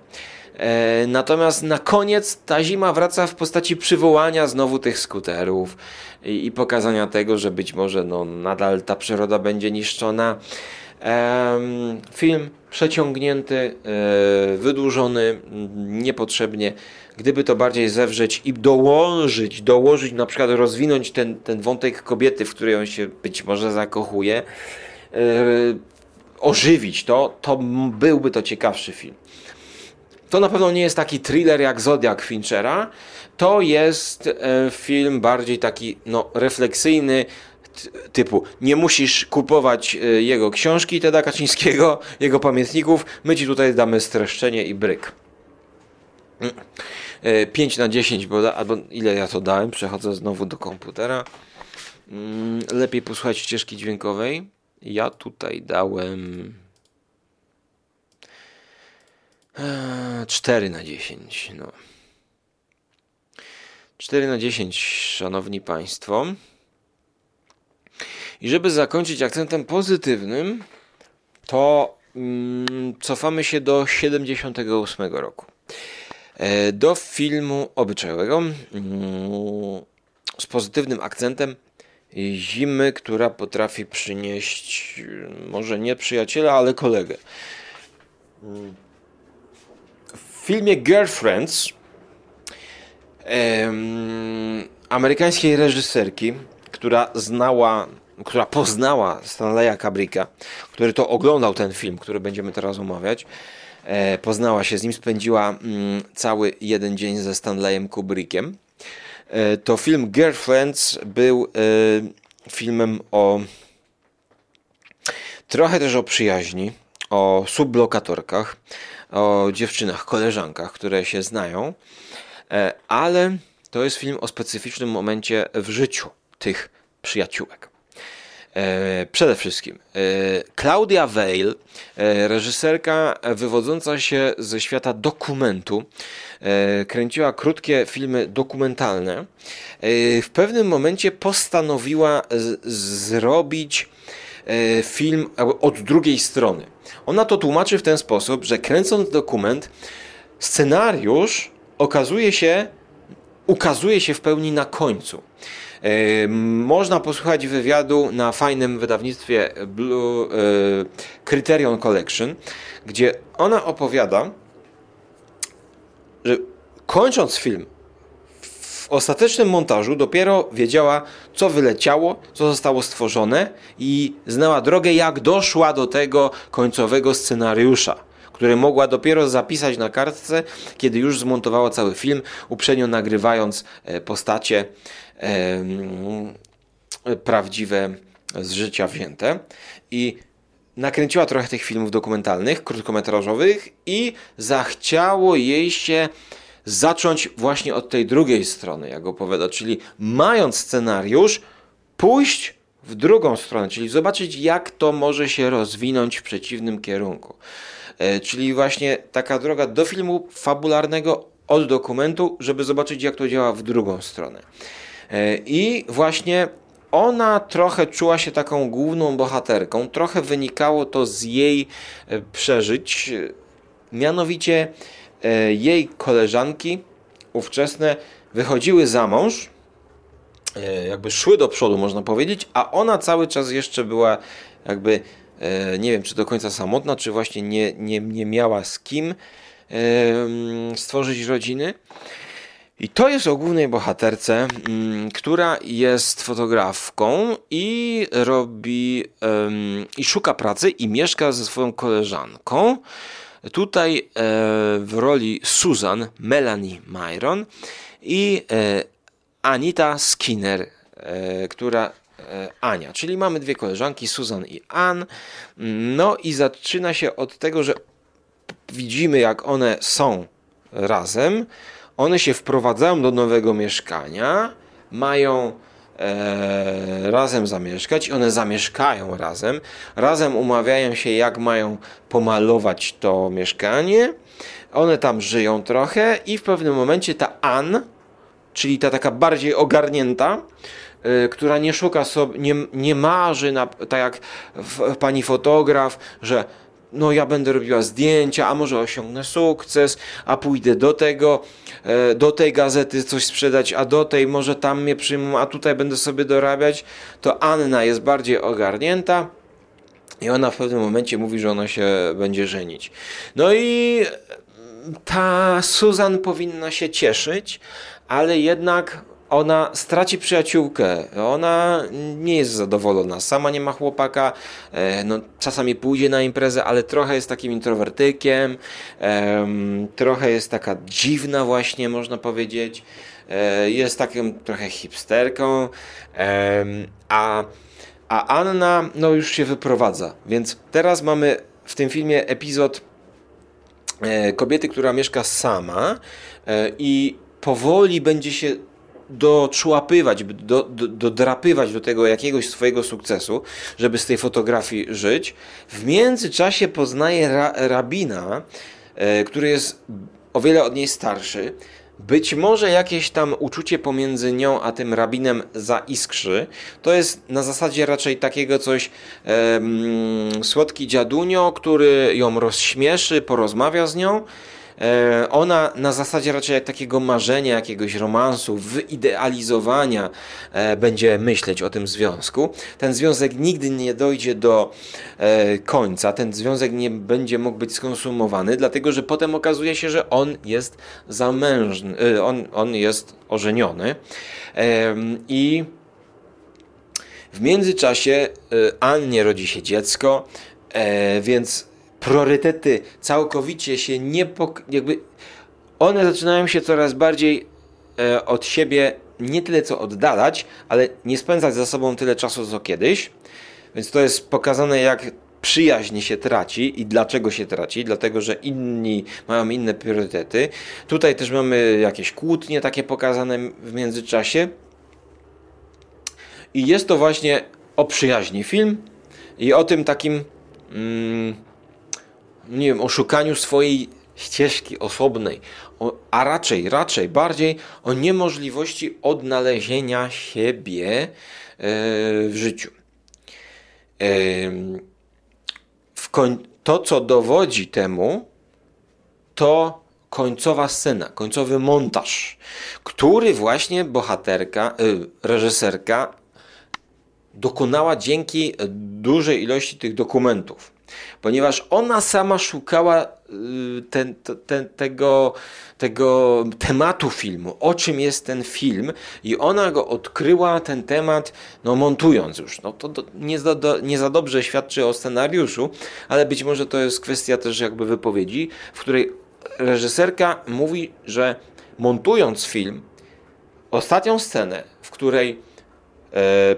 E, natomiast na koniec ta zima wraca w postaci przywołania znowu tych skuterów i, i pokazania tego, że być może no, nadal ta przyroda będzie niszczona. Film przeciągnięty, e, wydłużony niepotrzebnie. Gdyby to bardziej zewrzeć i dołożyć, dołożyć, na przykład rozwinąć ten, ten wątek kobiety, w której on się być może zakochuje, e, ożywić to, to byłby to ciekawszy film. To na pewno nie jest taki thriller jak Zodiak Finchera. To jest e, film bardziej taki no, refleksyjny, typu nie musisz kupować e, jego książki Teda Kaczyńskiego, jego pamiętników, my ci tutaj damy streszczenie i bryk. 5 mm. e, na 10, bo, albo ile ja to dałem, przechodzę znowu do komputera. Mm, lepiej posłuchać ścieżki dźwiękowej. Ja tutaj dałem 4 na 10. No. 4 na 10, szanowni państwo. I żeby zakończyć akcentem pozytywnym, to mm, cofamy się do 78 roku. E, do filmu obyczajowego mm, z pozytywnym akcentem zimy, która potrafi przynieść może nie przyjaciela, ale kolegę. Filmie Girlfriends em, amerykańskiej reżyserki, która znała, która poznała Stanleya Kubricka, który to oglądał ten film, który będziemy teraz omawiać, e, poznała się z nim, spędziła mm, cały jeden dzień ze Stanleyem Kubrickiem. E, to film Girlfriends był e, filmem o trochę też o przyjaźni, o sublokatorkach, o dziewczynach, koleżankach, które się znają, e, ale to jest film o specyficznym momencie w życiu tych przyjaciółek. E, przede wszystkim e, Claudia Veil, e, reżyserka wywodząca się ze świata dokumentu, kręciła krótkie filmy dokumentalne. W pewnym momencie postanowiła zrobić film od drugiej strony. Ona to tłumaczy w ten sposób, że kręcąc dokument, scenariusz okazuje się, ukazuje się w pełni na końcu. E, można posłuchać wywiadu na fajnym wydawnictwie Blue e, Criterion Collection, gdzie ona opowiada, że kończąc film, w ostatecznym montażu dopiero wiedziała, co wyleciało, co zostało stworzone i znała drogę, jak doszła do tego końcowego scenariusza które mogła dopiero zapisać na kartce, kiedy już zmontowała cały film, uprzednio nagrywając e, postacie prawdziwe z życia wzięte. I nakręciła trochę tych filmów dokumentalnych, krótkometrażowych i zachciało jej się zacząć właśnie od tej drugiej strony, jak opowiada, czyli mając scenariusz, pójść w drugą stronę, czyli zobaczyć, jak to może się rozwinąć w przeciwnym kierunku. E, czyli właśnie taka droga do filmu fabularnego od dokumentu, żeby zobaczyć, jak to działa w drugą stronę. E, I właśnie ona trochę czuła się taką główną bohaterką, trochę wynikało to z jej e, przeżyć, mianowicie jej koleżanki ówczesne wychodziły za mąż, jakby szły do przodu, można powiedzieć, a ona cały czas jeszcze była jakby E, nie wiem czy do końca samotna, czy właśnie nie, nie, nie miała z kim stworzyć rodziny. I to jest o głównej bohaterce, mm, która jest fotografką i robi i szuka pracy i mieszka ze swoją koleżanką. Tutaj e, w roli Susan Melanie Myron i e, Anita Skinner, która E, Ania. Czyli mamy dwie koleżanki, Susan i Ann. No i zaczyna się od tego, że widzimy, jak one są razem. One się wprowadzają do nowego mieszkania, mają e, razem zamieszkać, one zamieszkają razem, razem umawiają się, jak mają pomalować to mieszkanie. One tam żyją trochę i w pewnym momencie ta Ann, czyli ta taka bardziej ogarnięta, Y, która nie szuka sobie, nie, nie marzy, na, tak jak w, pani fotograf, że no ja będę robiła zdjęcia, a może osiągnę sukces, a pójdę do tego, e, do tej gazety coś sprzedać, a do tej może tam mnie przyjmą, a tutaj będę sobie dorabiać, to Anna jest bardziej ogarnięta i ona w pewnym momencie mówi, że ona się będzie żenić. No i ta Susan powinna się cieszyć, ale jednak ona straci przyjaciółkę, ona nie jest zadowolona, sama nie ma chłopaka, e, no, czasami pójdzie na imprezę, ale trochę jest takim introwertykiem, trochę jest taka dziwna właśnie, można powiedzieć, e, jest takim trochę hipsterką, a, a Anna no, już się wyprowadza, więc teraz mamy w tym filmie epizod e, kobiety, która mieszka sama i powoli będzie się doczłapywać, do, do, dodrapywać do tego jakiegoś swojego sukcesu, żeby z tej fotografii żyć. W międzyczasie poznaje ra, rabina, e, który jest o wiele od niej starszy. Być może jakieś tam uczucie pomiędzy nią a tym rabinem zaiskrzy. To jest na zasadzie raczej takiego coś e, słodki dziadunio, który ją rozśmieszy, porozmawia z nią ona na zasadzie raczej takiego marzenia, jakiegoś romansu, wyidealizowania e, będzie myśleć o tym związku. Ten związek nigdy nie dojdzie do e, końca, ten związek nie będzie mógł być skonsumowany, dlatego że potem okazuje się, że on jest zamężny, on, on jest ożeniony i w międzyczasie Annie rodzi się dziecko, więc priorytety całkowicie się nie jakby one zaczynają się coraz bardziej e, od siebie nie tyle co oddalać, ale nie spędzać za sobą tyle czasu co kiedyś. Więc to jest pokazane jak przyjaźń się traci i dlaczego się traci, dlatego że inni mają inne priorytety. Tutaj też mamy jakieś kłótnie takie pokazane w międzyczasie. I jest to właśnie o przyjaźni film i o tym takim, mm, nie wiem, o szukaniu swojej ścieżki osobnej, o, a raczej, raczej bardziej o niemożliwości odnalezienia siebie e, w życiu. E, w to, co dowodzi temu, to końcowa scena, końcowy montaż, który właśnie bohaterka, y, reżyserka dokonała dzięki dużej ilości tych dokumentów. Ponieważ ona sama szukała y, ten, ten, tego, tego tematu filmu, o czym jest ten film, i ona go odkryła, ten temat, no montując już. No to nie, za, do, nie za dobrze świadczy o scenariuszu, ale być może to jest kwestia też jakby wypowiedzi, w której reżyserka mówi, że montując film, ostatnią scenę, w której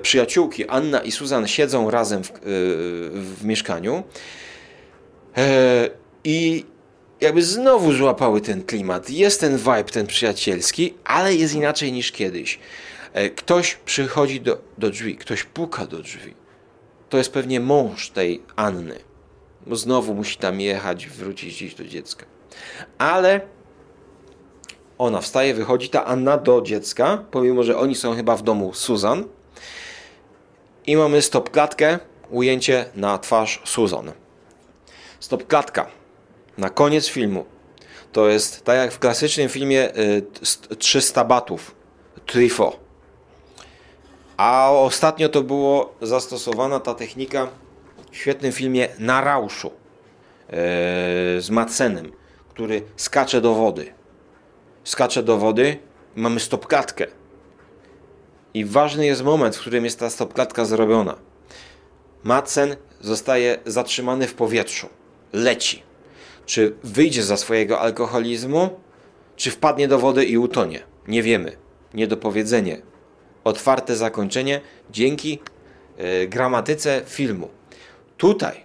przyjaciółki Anna i Susan siedzą razem w, e, w mieszkaniu e, i jakby znowu złapały ten klimat. Jest ten vibe, ten przyjacielski, ale jest inaczej niż kiedyś. E, ktoś przychodzi do, do drzwi, ktoś puka do drzwi. To jest pewnie mąż tej Anny. Bo znowu musi tam jechać, wrócić gdzieś do dziecka. Ale ona wstaje, wychodzi ta Anna do dziecka, pomimo że oni są chyba w domu Susan. I mamy stopklatkę, ujęcie na twarz Susan. Stopklatka na koniec filmu. To jest tak jak w klasycznym filmie y, 300 batów, Trifo. A ostatnio to było zastosowana ta technika w świetnym filmie Na Rauszu y, z Madsenem który skacze do wody. Skacze do wody, mamy stopklatkę. I ważny jest moment, w którym jest ta stopklatka zrobiona. Madsen zostaje zatrzymany w powietrzu. Leci. Czy wyjdzie za swojego alkoholizmu, czy wpadnie do wody i utonie? Nie wiemy. Niedopowiedzenie. Otwarte zakończenie dzięki y, gramatyce filmu. Tutaj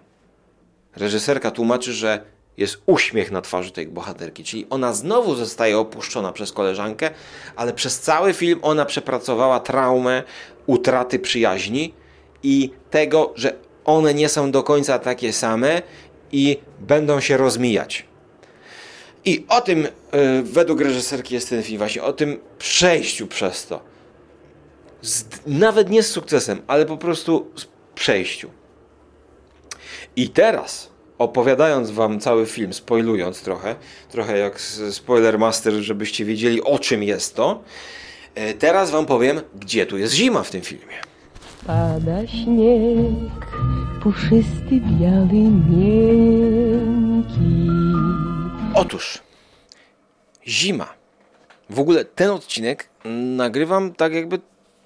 reżyserka tłumaczy, że jest uśmiech na twarzy tej bohaterki, czyli ona znowu zostaje opuszczona przez koleżankę, ale przez cały film ona przepracowała traumę utraty przyjaźni i tego, że one nie są do końca takie same i będą się rozmijać. I o tym, yy, według reżyserki jest ten film, właśnie o tym przejściu przez to. Z, nawet nie z sukcesem, ale po prostu z przejściu. I teraz opowiadając wam cały film, spoilując trochę, trochę jak spoiler master, żebyście wiedzieli o czym jest to, e, teraz wam powiem, gdzie tu jest zima w tym filmie. Pada śnieg, puszysty, biały, miękki. Otóż, zima. W ogóle ten odcinek nagrywam tak jakby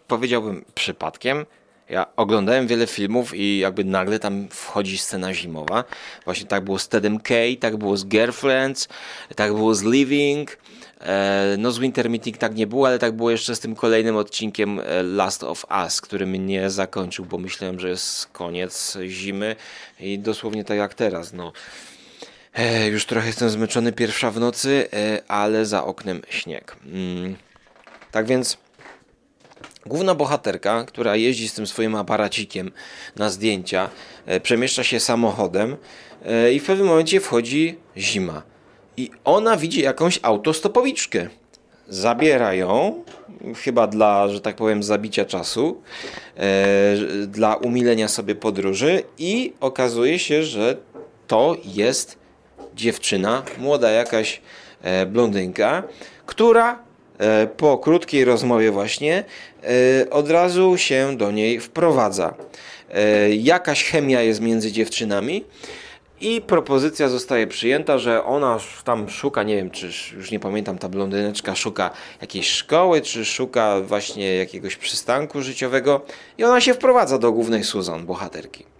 powiedziałbym przypadkiem, ja oglądałem wiele filmów i jakby nagle tam wchodzi scena zimowa. Właśnie tak było z Tedem Kay, tak było z Girlfriends, tak było z Living. E, no z Winter Meeting tak nie było, ale tak było jeszcze z tym kolejnym odcinkiem e, Last of Us, który mnie zakończył, bo myślałem, że jest koniec zimy i dosłownie tak jak teraz. No. E, już trochę jestem zmęczony pierwsza w nocy, ale za oknem śnieg. Mm. Tak więc Główna bohaterka, która jeździ z tym swoim aparacikiem na zdjęcia, e, przemieszcza się samochodem e, i w pewnym momencie wchodzi zima. I ona widzi jakąś autostopowiczkę. Zabiera ją, chyba dla, że tak powiem, zabicia czasu, e, dla umilenia sobie podróży, i okazuje się, że to jest dziewczyna, młoda jakaś blondynka, która po krótkiej rozmowie właśnie E, od razu się do niej wprowadza. E, jakaś chemia jest między dziewczynami i propozycja zostaje przyjęta, że ona tam szuka, nie wiem, czy już nie pamiętam, ta blondyneczka szuka jakiejś szkoły, czy szuka właśnie jakiegoś przystanku życiowego i ona się wprowadza do głównej Susan, bohaterki.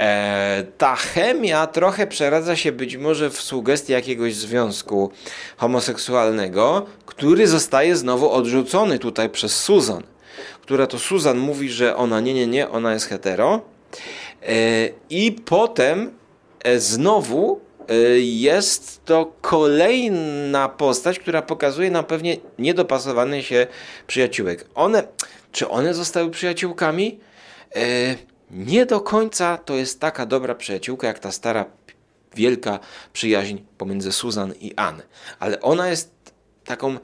E, ta chemia trochę przeradza się być może w sugestię jakiegoś związku homoseksualnego, który zostaje znowu odrzucony tutaj przez Susan, która to Susan mówi, że ona nie, nie, nie, ona jest hetero. E, I potem e, znowu jest to kolejna postać, która pokazuje nam pewnie niedopasowane się przyjaciółek. One, czy one zostały przyjaciółkami? Nie do końca to jest taka dobra przyjaciółka jak ta stara wielka przyjaźń pomiędzy Susan i Anne. Ale ona jest taką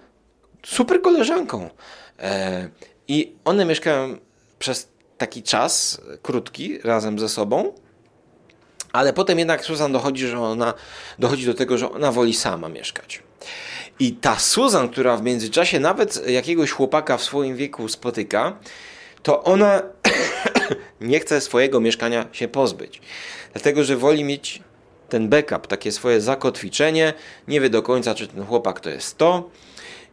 super koleżanką. E, I one mieszkają przez taki czas krótki razem ze sobą. Ale potem jednak Susan dochodzi, że ona dochodzi do tego, że ona woli sama mieszkać. I ta Susan, która w międzyczasie nawet jakiegoś chłopaka w swoim wieku spotyka, to ona nie chce swojego mieszkania się pozbyć. Dlatego, że woli mieć ten backup, takie swoje zakotwiczenie, nie wie do końca, czy ten chłopak to jest to.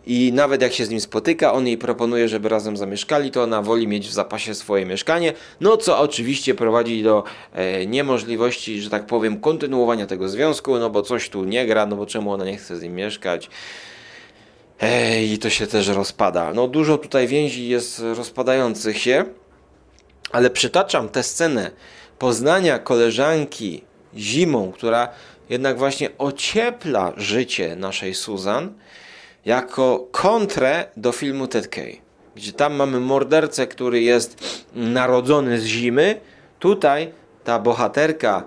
I nawet jak się z nim spotyka, on jej proponuje, żeby razem zamieszkali, to ona woli mieć w zapasie swoje mieszkanie, no co oczywiście prowadzi do e, niemożliwości, że tak powiem, kontynuowania tego związku, no bo coś tu nie gra, no bo czemu ona nie chce z nim mieszkać. E, I to się też rozpada. No dużo tutaj więzi jest rozpadających się, ale przytaczam tę scenę poznania koleżanki zimą, która jednak właśnie ociepla życie naszej Susan, jako kontrę do filmu Ted Kay, gdzie tam mamy mordercę, który jest narodzony z zimy. Tutaj ta bohaterka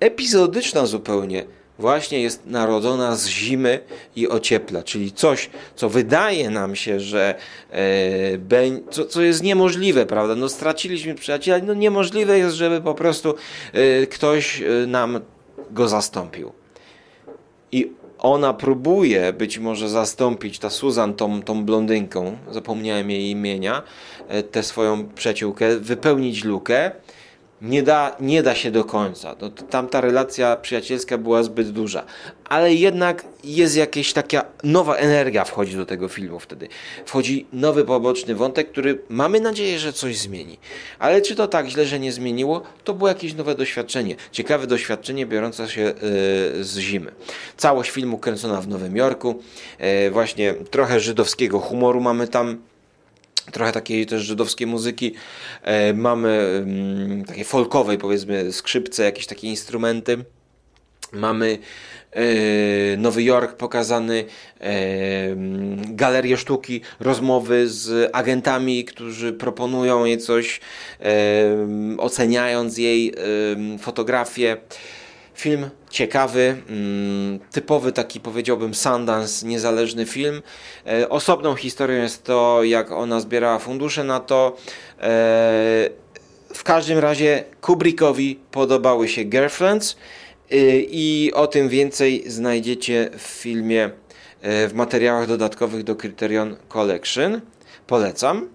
epizodyczna zupełnie właśnie jest narodzona z zimy i ociepla, czyli coś, co wydaje nam się, że e, co, co jest niemożliwe, prawda? No straciliśmy przyjaciela, no niemożliwe jest, żeby po prostu e, ktoś e, nam go zastąpił. I ona próbuje być może zastąpić, ta Susan, tą, tą blondynką, zapomniałem jej imienia, e, tę swoją przyjaciółkę, wypełnić lukę, nie da, nie da się do końca. No, tam ta relacja przyjacielska była zbyt duża. Ale jednak jest jakaś taka nowa energia wchodzi do tego filmu wtedy. Wchodzi nowy poboczny wątek, który mamy nadzieję, że coś zmieni. Ale czy to tak źle, że nie zmieniło? To było jakieś nowe doświadczenie. Ciekawe doświadczenie biorące się yy, z zimy. Całość filmu kręcona w Nowym Jorku. Yy, właśnie trochę żydowskiego humoru mamy tam trochę takiej też żydowskiej muzyki. E, mamy mm, takie folkowej, powiedzmy, skrzypce, jakieś takie instrumenty. Mamy e, Nowy Jork pokazany, e, galerię sztuki, rozmowy z agentami, którzy proponują jej coś, oceniając jej fotografię. Film ciekawy, mm, typowy taki powiedziałbym Sundance, niezależny film. E, osobną historią jest to, jak ona zbierała fundusze na to. E, w każdym razie Kubrickowi podobały się Girlfriends e, i o tym więcej znajdziecie w filmie w materiałach dodatkowych do Criterion Collection. Polecam.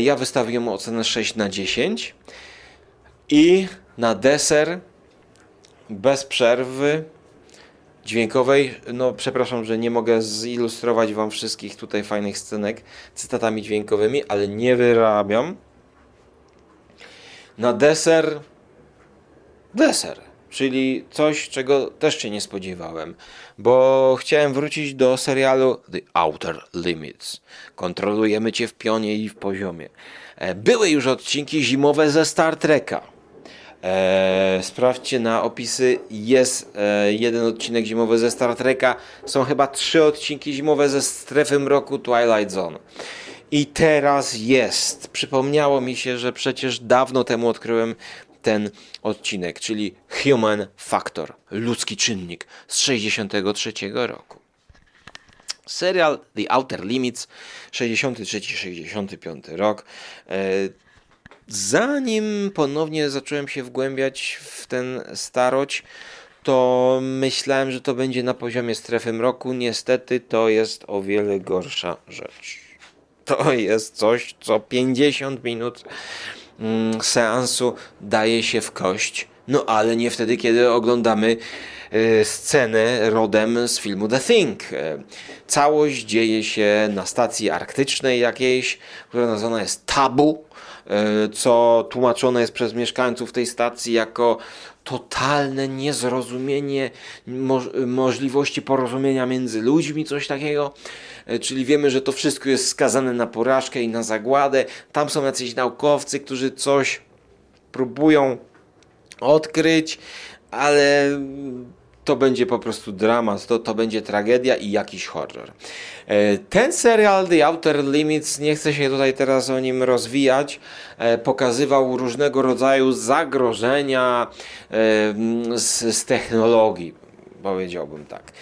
Ja wystawiłem ocenę 6 na 10 i na deser bez przerwy dźwiękowej. No, przepraszam, że nie mogę zilustrować Wam wszystkich tutaj fajnych scenek cytatami dźwiękowymi, ale nie wyrabiam. Na deser deser, czyli coś, czego też się nie spodziewałem, bo chciałem wrócić do serialu The Outer Limits. Kontrolujemy Cię w pionie i w poziomie. E, były już odcinki zimowe ze Star Treka E, sprawdźcie na opisy. Jest e, jeden odcinek zimowy ze Star Treka. Są chyba trzy odcinki zimowe ze strefy mroku Twilight Zone. I teraz jest. Przypomniało mi się, że przecież dawno temu odkryłem ten odcinek, czyli Human Factor, ludzki czynnik z 63 roku. Serial The Outer Limits, 63-65 rok. E, zanim ponownie zacząłem się wgłębiać w ten staroć, to myślałem, że to będzie na poziomie strefy mroku. Niestety to jest o wiele gorsza rzecz. To jest coś, co 50 minut mm, seansu daje się w kość. No ale nie wtedy, kiedy oglądamy y, scenę rodem z filmu The Thing. E, całość dzieje się na stacji arktycznej jakiejś, która nazwana jest Tabu co tłumaczone jest przez mieszkańców tej stacji jako totalne niezrozumienie możliwości porozumienia między ludźmi, coś takiego. E, czyli wiemy, że to wszystko jest skazane na porażkę i na zagładę. Tam są jacyś naukowcy, którzy coś próbują odkryć, ale to będzie po prostu dramat, to, to będzie tragedia i jakiś horror. E, ten serial The Outer Limits, nie chcę się tutaj teraz o nim rozwijać, e, pokazywał różnego rodzaju zagrożenia e, z, z technologii, powiedziałbym tak.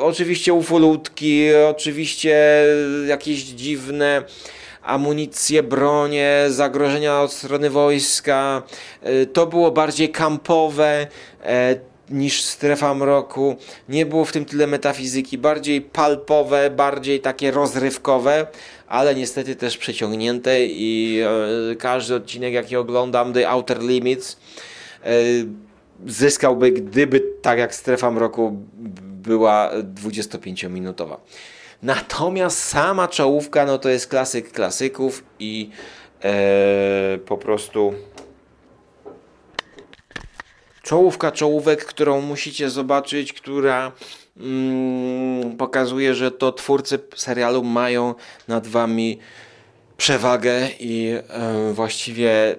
Oczywiście ufolutki, oczywiście jakieś dziwne amunicje, bronie, zagrożenia od strony wojska. To było bardziej kampowe niż strefa mroku. Nie było w tym tyle metafizyki, bardziej palpowe, bardziej takie rozrywkowe, ale niestety też przeciągnięte i e, każdy odcinek jaki oglądam, The Outer Limits, zyskałby, gdyby tak jak strefa mroku była 25-minutowa. Natomiast sama czołówka, no to jest klasyk klasyków i e, po prostu czołówka czołówek, którą musicie zobaczyć, która mm, pokazuje, że to twórcy serialu mają nad wami przewagę i e, właściwie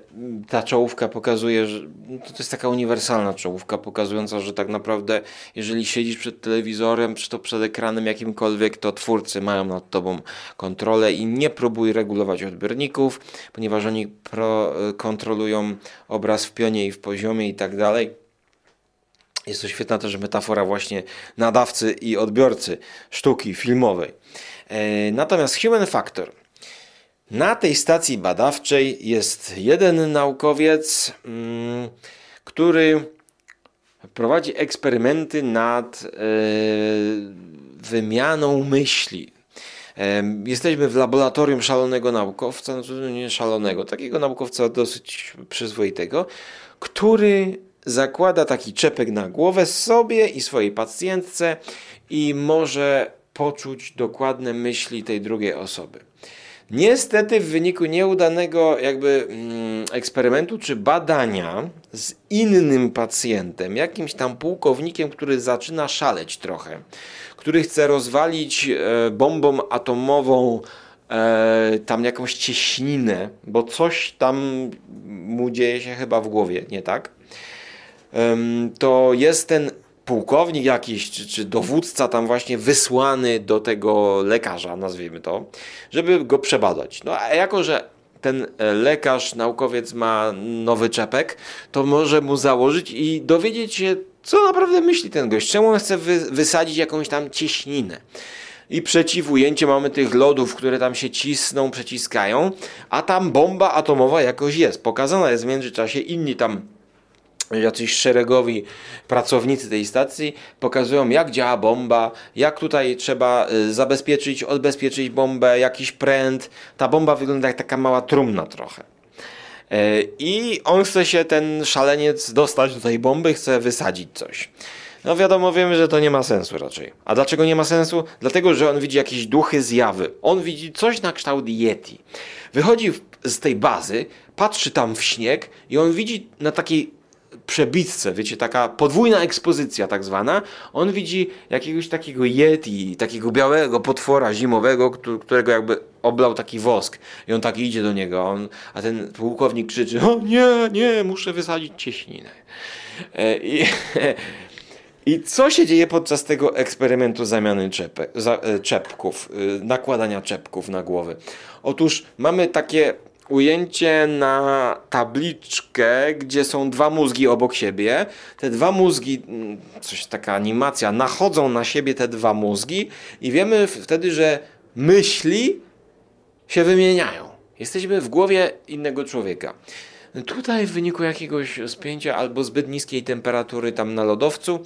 ta czołówka pokazuje, że no to jest taka uniwersalna czołówka pokazująca, że tak naprawdę jeżeli siedzisz przed telewizorem, czy to przed ekranem jakimkolwiek, to twórcy mają nad tobą kontrolę i nie próbuj regulować odbiorników, ponieważ oni e, kontrolują obraz w pionie i w poziomie i tak dalej. Jest to świetna też metafora właśnie nadawcy i odbiorcy sztuki filmowej. E, natomiast Human Factor – na tej stacji badawczej jest jeden naukowiec, mm, który prowadzi eksperymenty nad e, wymianą myśli. E, jesteśmy w laboratorium szalonego naukowca, no nie szalonego, takiego naukowca dosyć przyzwoitego, który zakłada taki czepek na głowę sobie i swojej pacjentce i może poczuć dokładne myśli tej drugiej osoby. Niestety w wyniku nieudanego jakby mm, eksperymentu czy badania z innym pacjentem, jakimś tam pułkownikiem, który zaczyna szaleć trochę, który chce rozwalić e, bombą atomową e, tam jakąś cieśninę, bo coś tam mu dzieje się chyba w głowie, nie tak? to jest ten pułkownik jakiś, czy, czy dowódca tam właśnie wysłany do tego lekarza, nazwijmy to, żeby go przebadać. No a jako, że ten e, lekarz, naukowiec ma nowy czepek, to może mu założyć i dowiedzieć się, co naprawdę myśli ten gość, czemu on chce wy, wysadzić jakąś tam cieśninę. I przeciw ujęcie mamy tych lodów, które tam się cisną, przeciskają, a tam bomba atomowa jakoś jest. Pokazana jest w międzyczasie, inni tam jacyś szeregowi pracownicy tej stacji pokazują, jak działa bomba, jak tutaj trzeba y, zabezpieczyć, odbezpieczyć bombę, jakiś pręt. Ta bomba wygląda jak taka mała trumna trochę. E, I on chce się, ten szaleniec, dostać do tej bomby, chce wysadzić coś. No wiadomo, wiemy, że to nie ma sensu raczej. A dlaczego nie ma sensu? Dlatego, że on widzi jakieś duchy, zjawy. On widzi coś na kształt Yeti. Wychodzi z tej bazy, patrzy tam w śnieg i on widzi na takiej przebitce, wiecie, taka podwójna ekspozycja tak zwana. On widzi jakiegoś takiego yeti, takiego białego potwora zimowego, którego jakby oblał taki wosk i on tak idzie do niego, on, a ten pułkownik krzyczy, o nie, nie, muszę wysadzić cieśninę. E, I, I co się dzieje podczas tego eksperymentu zamiany czepek, za, e, czepków, e, nakładania czepków na głowy? Otóż mamy takie ujęcie na tabliczkę, gdzie są dwa mózgi obok siebie. Te dwa mózgi, mm, coś taka animacja, nachodzą na siebie te dwa mózgi i wiemy wtedy, że myśli się wymieniają. Jesteśmy w głowie innego człowieka. Tutaj w wyniku jakiegoś spięcia albo zbyt niskiej temperatury tam na lodowcu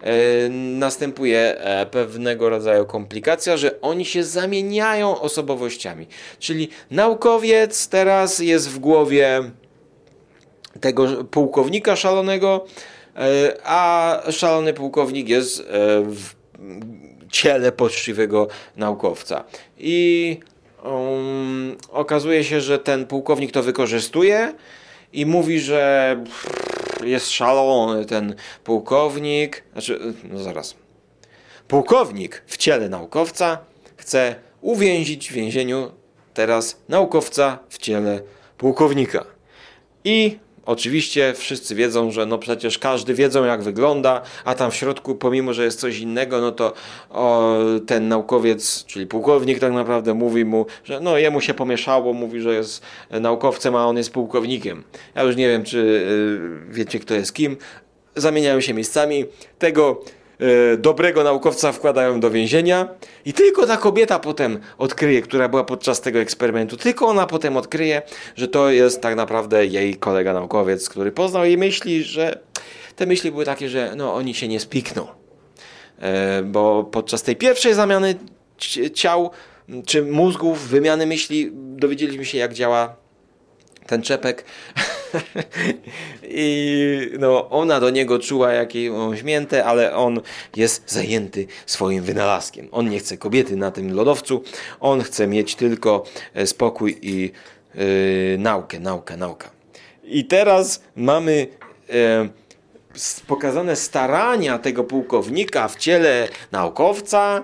e, następuje e, pewnego rodzaju komplikacja, że oni się zamieniają osobowościami. Czyli naukowiec teraz jest w głowie tego pułkownika szalonego, e, a szalony pułkownik jest w ciele poczciwego naukowca. I um, okazuje się, że ten pułkownik to wykorzystuje i mówi, że jest szalony ten pułkownik. Znaczy, no zaraz. Pułkownik w ciele naukowca chce uwięzić w więzieniu teraz naukowca w ciele pułkownika. I oczywiście wszyscy wiedzą, że no przecież każdy wiedzą jak wygląda, a tam w środku pomimo, że jest coś innego, no to o, ten naukowiec, czyli pułkownik tak naprawdę mówi mu, że no jemu się pomieszało, mówi, że jest naukowcem, a on jest pułkownikiem. Ja już nie wiem, czy y, wiecie kto jest kim. Zamieniają się miejscami. Tego dobrego naukowca wkładają do więzienia i tylko ta kobieta potem odkryje, która była podczas tego eksperymentu, tylko ona potem odkryje, że to jest tak naprawdę jej kolega naukowiec, który poznał jej myśli, że te myśli były takie, że no oni się nie spikną. E, bo podczas tej pierwszej zamiany ciał czy mózgów, wymiany myśli dowiedzieliśmy się jak działa ten czepek. I no, ona do niego czuła jakąś miętę, ale on jest zajęty swoim wynalazkiem. On nie chce kobiety na tym lodowcu, on chce mieć tylko e, spokój i yy, naukę, naukę, naukę. I teraz mamy yy, pokazane starania tego pułkownika w ciele naukowca,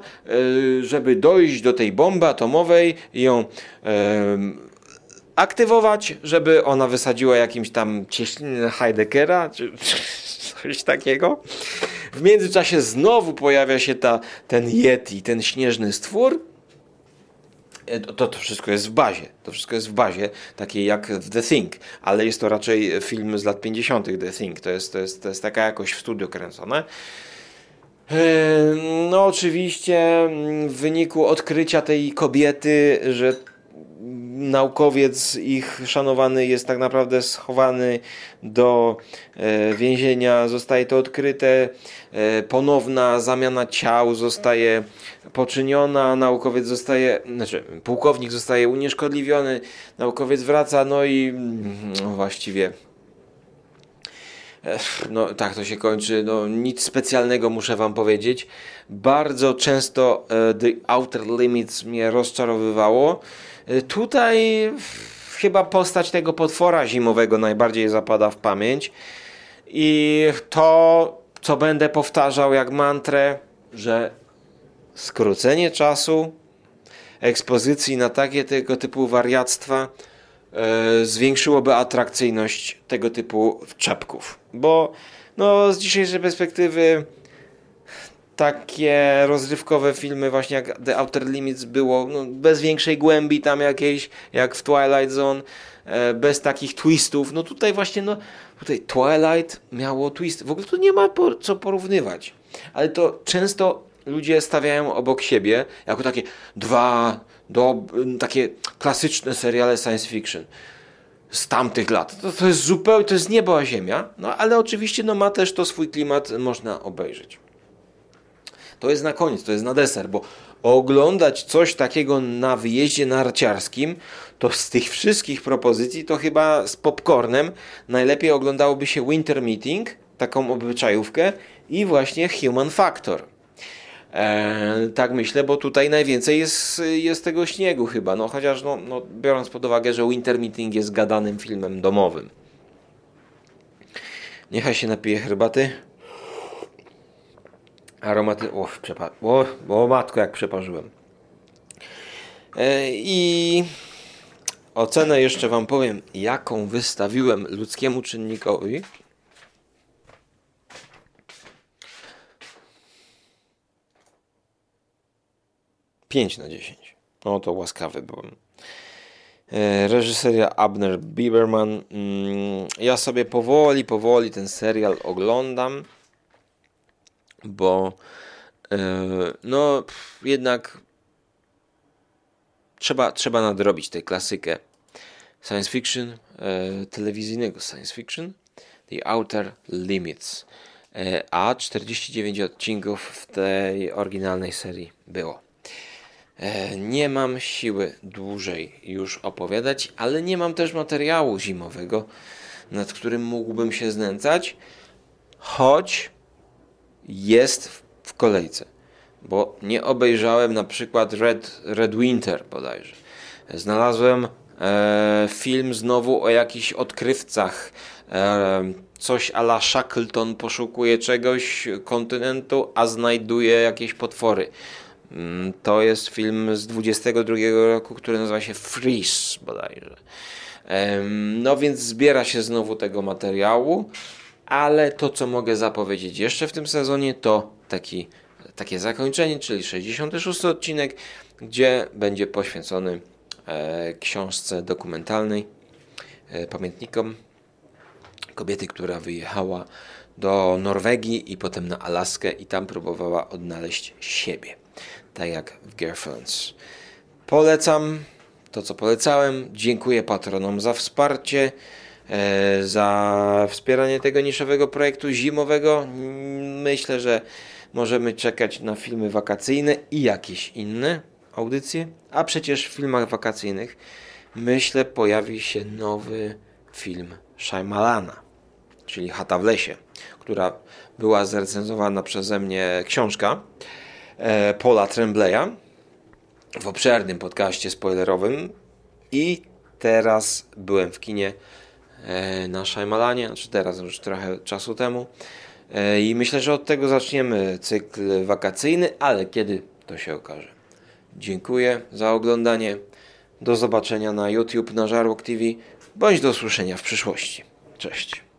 żeby dojść do tej bomby atomowej i ją aktywować, żeby ona wysadziła jakimś tam cieśninę Heideggera, czy coś takiego. W międzyczasie znowu pojawia się ta, ten Yeti, ten śnieżny stwór. E, to, to wszystko jest w bazie. To wszystko jest w bazie, takiej jak w The Thing, ale jest to raczej film z lat 50. The Thing. To jest, to jest, to jest taka jakoś w studio kręcone. E, no, oczywiście w wyniku odkrycia tej kobiety, że naukowiec ich szanowany jest tak naprawdę schowany do e, więzienia, zostaje to odkryte, e, ponowna zamiana ciał zostaje poczyniona, naukowiec zostaje, znaczy pułkownik zostaje unieszkodliwiony, naukowiec wraca, no i no właściwie no tak to się kończy, no nic specjalnego muszę wam powiedzieć. Bardzo często e, The Outer Limits mnie rozczarowywało. Y, tutaj chyba postać tego potwora zimowego najbardziej zapada w pamięć. I to, co będę powtarzał jak mantrę, że skrócenie czasu ekspozycji na takie tego typu wariactwa yy, zwiększyłoby atrakcyjność tego typu czepków. Bo no, z dzisiejszej perspektywy takie rozrywkowe filmy właśnie jak The Outer Limits było no, bez większej głębi tam jakiejś, jak w Twilight Zone, e, bez takich twistów. No tutaj właśnie, no tutaj Twilight miało twist. W ogóle tu nie ma co porównywać. Ale to często ludzie stawiają obok siebie jako takie dwa do, takie klasyczne seriale science fiction z tamtych lat. To, to jest zupełnie, to jest niebo a ziemia, no ale oczywiście no, ma też to swój klimat, można obejrzeć. To jest na koniec, to jest na deser, bo oglądać coś takiego na wyjeździe narciarskim, to z tych wszystkich propozycji, to chyba z popcornem najlepiej oglądałoby się Winter Meeting, taką obyczajówkę i właśnie Human Factor. Eee, tak myślę, bo tutaj najwięcej jest, jest tego śniegu chyba, no chociaż no, no, biorąc pod uwagę, że Winter Meeting jest gadanym filmem domowym. Niechaj się napije herbaty aromaty... O, przepa... o, o matko, jak przeparzyłem. E, I ocenę jeszcze Wam powiem, jaką wystawiłem ludzkiemu czynnikowi. Pięć na dziesięć. No to łaskawy byłem. E, reżyseria Abner Bieberman. Mm, ja sobie powoli, powoli ten serial oglądam bo e, no jednak trzeba, trzeba nadrobić tę klasykę science fiction, e, telewizyjnego science fiction, The Outer Limits. E, a 49 odcinków w tej oryginalnej serii było. Nie mam siły dłużej już opowiadać, ale nie mam też materiału zimowego, nad którym mógłbym się znęcać, choć jest w kolejce, bo nie obejrzałem na przykład Red, Red Winter bodajże. Znalazłem e, film znowu o jakichś odkrywcach, e, coś ala Shackleton poszukuje czegoś, kontynentu, a znajduje jakieś potwory. Mm, To jest film z 22 roku, który nazywa się Freeze bodajże. No więc zbiera się znowu tego materiału, ale to co mogę zapowiedzieć jeszcze w tym sezonie to taki, takie zakończenie, czyli 66 odcinek, gdzie będzie poświęcony e, książce dokumentalnej, e, pamiętnikom kobiety, która wyjechała do Norwegii i potem na Alaskę i tam próbowała odnaleźć siebie, tak jak w Girlfriends. Polecam to, co polecałem. Dziękuję patronom za wsparcie, za wspieranie tego niszowego projektu zimowego. Mm, Myślę, że możemy czekać na filmy wakacyjne i jakieś inne audycje, a przecież w filmach wakacyjnych myślę pojawi się nowy film Shyamalana czyli Chata w lesie, która była zrecenzowana przeze mnie książka e, Paula Trembleya w obszernym podcaście spoilerowym i teraz byłem w kinie e, na Shyamalanie, znaczy teraz już trochę czasu temu e, i myślę, że od tego zaczniemy cykl wakacyjny, ale kiedy to się okaże. Dziękuję za oglądanie. Do zobaczenia na YouTube na Żarłok TV bądź do usłyszenia w przyszłości. Cześć.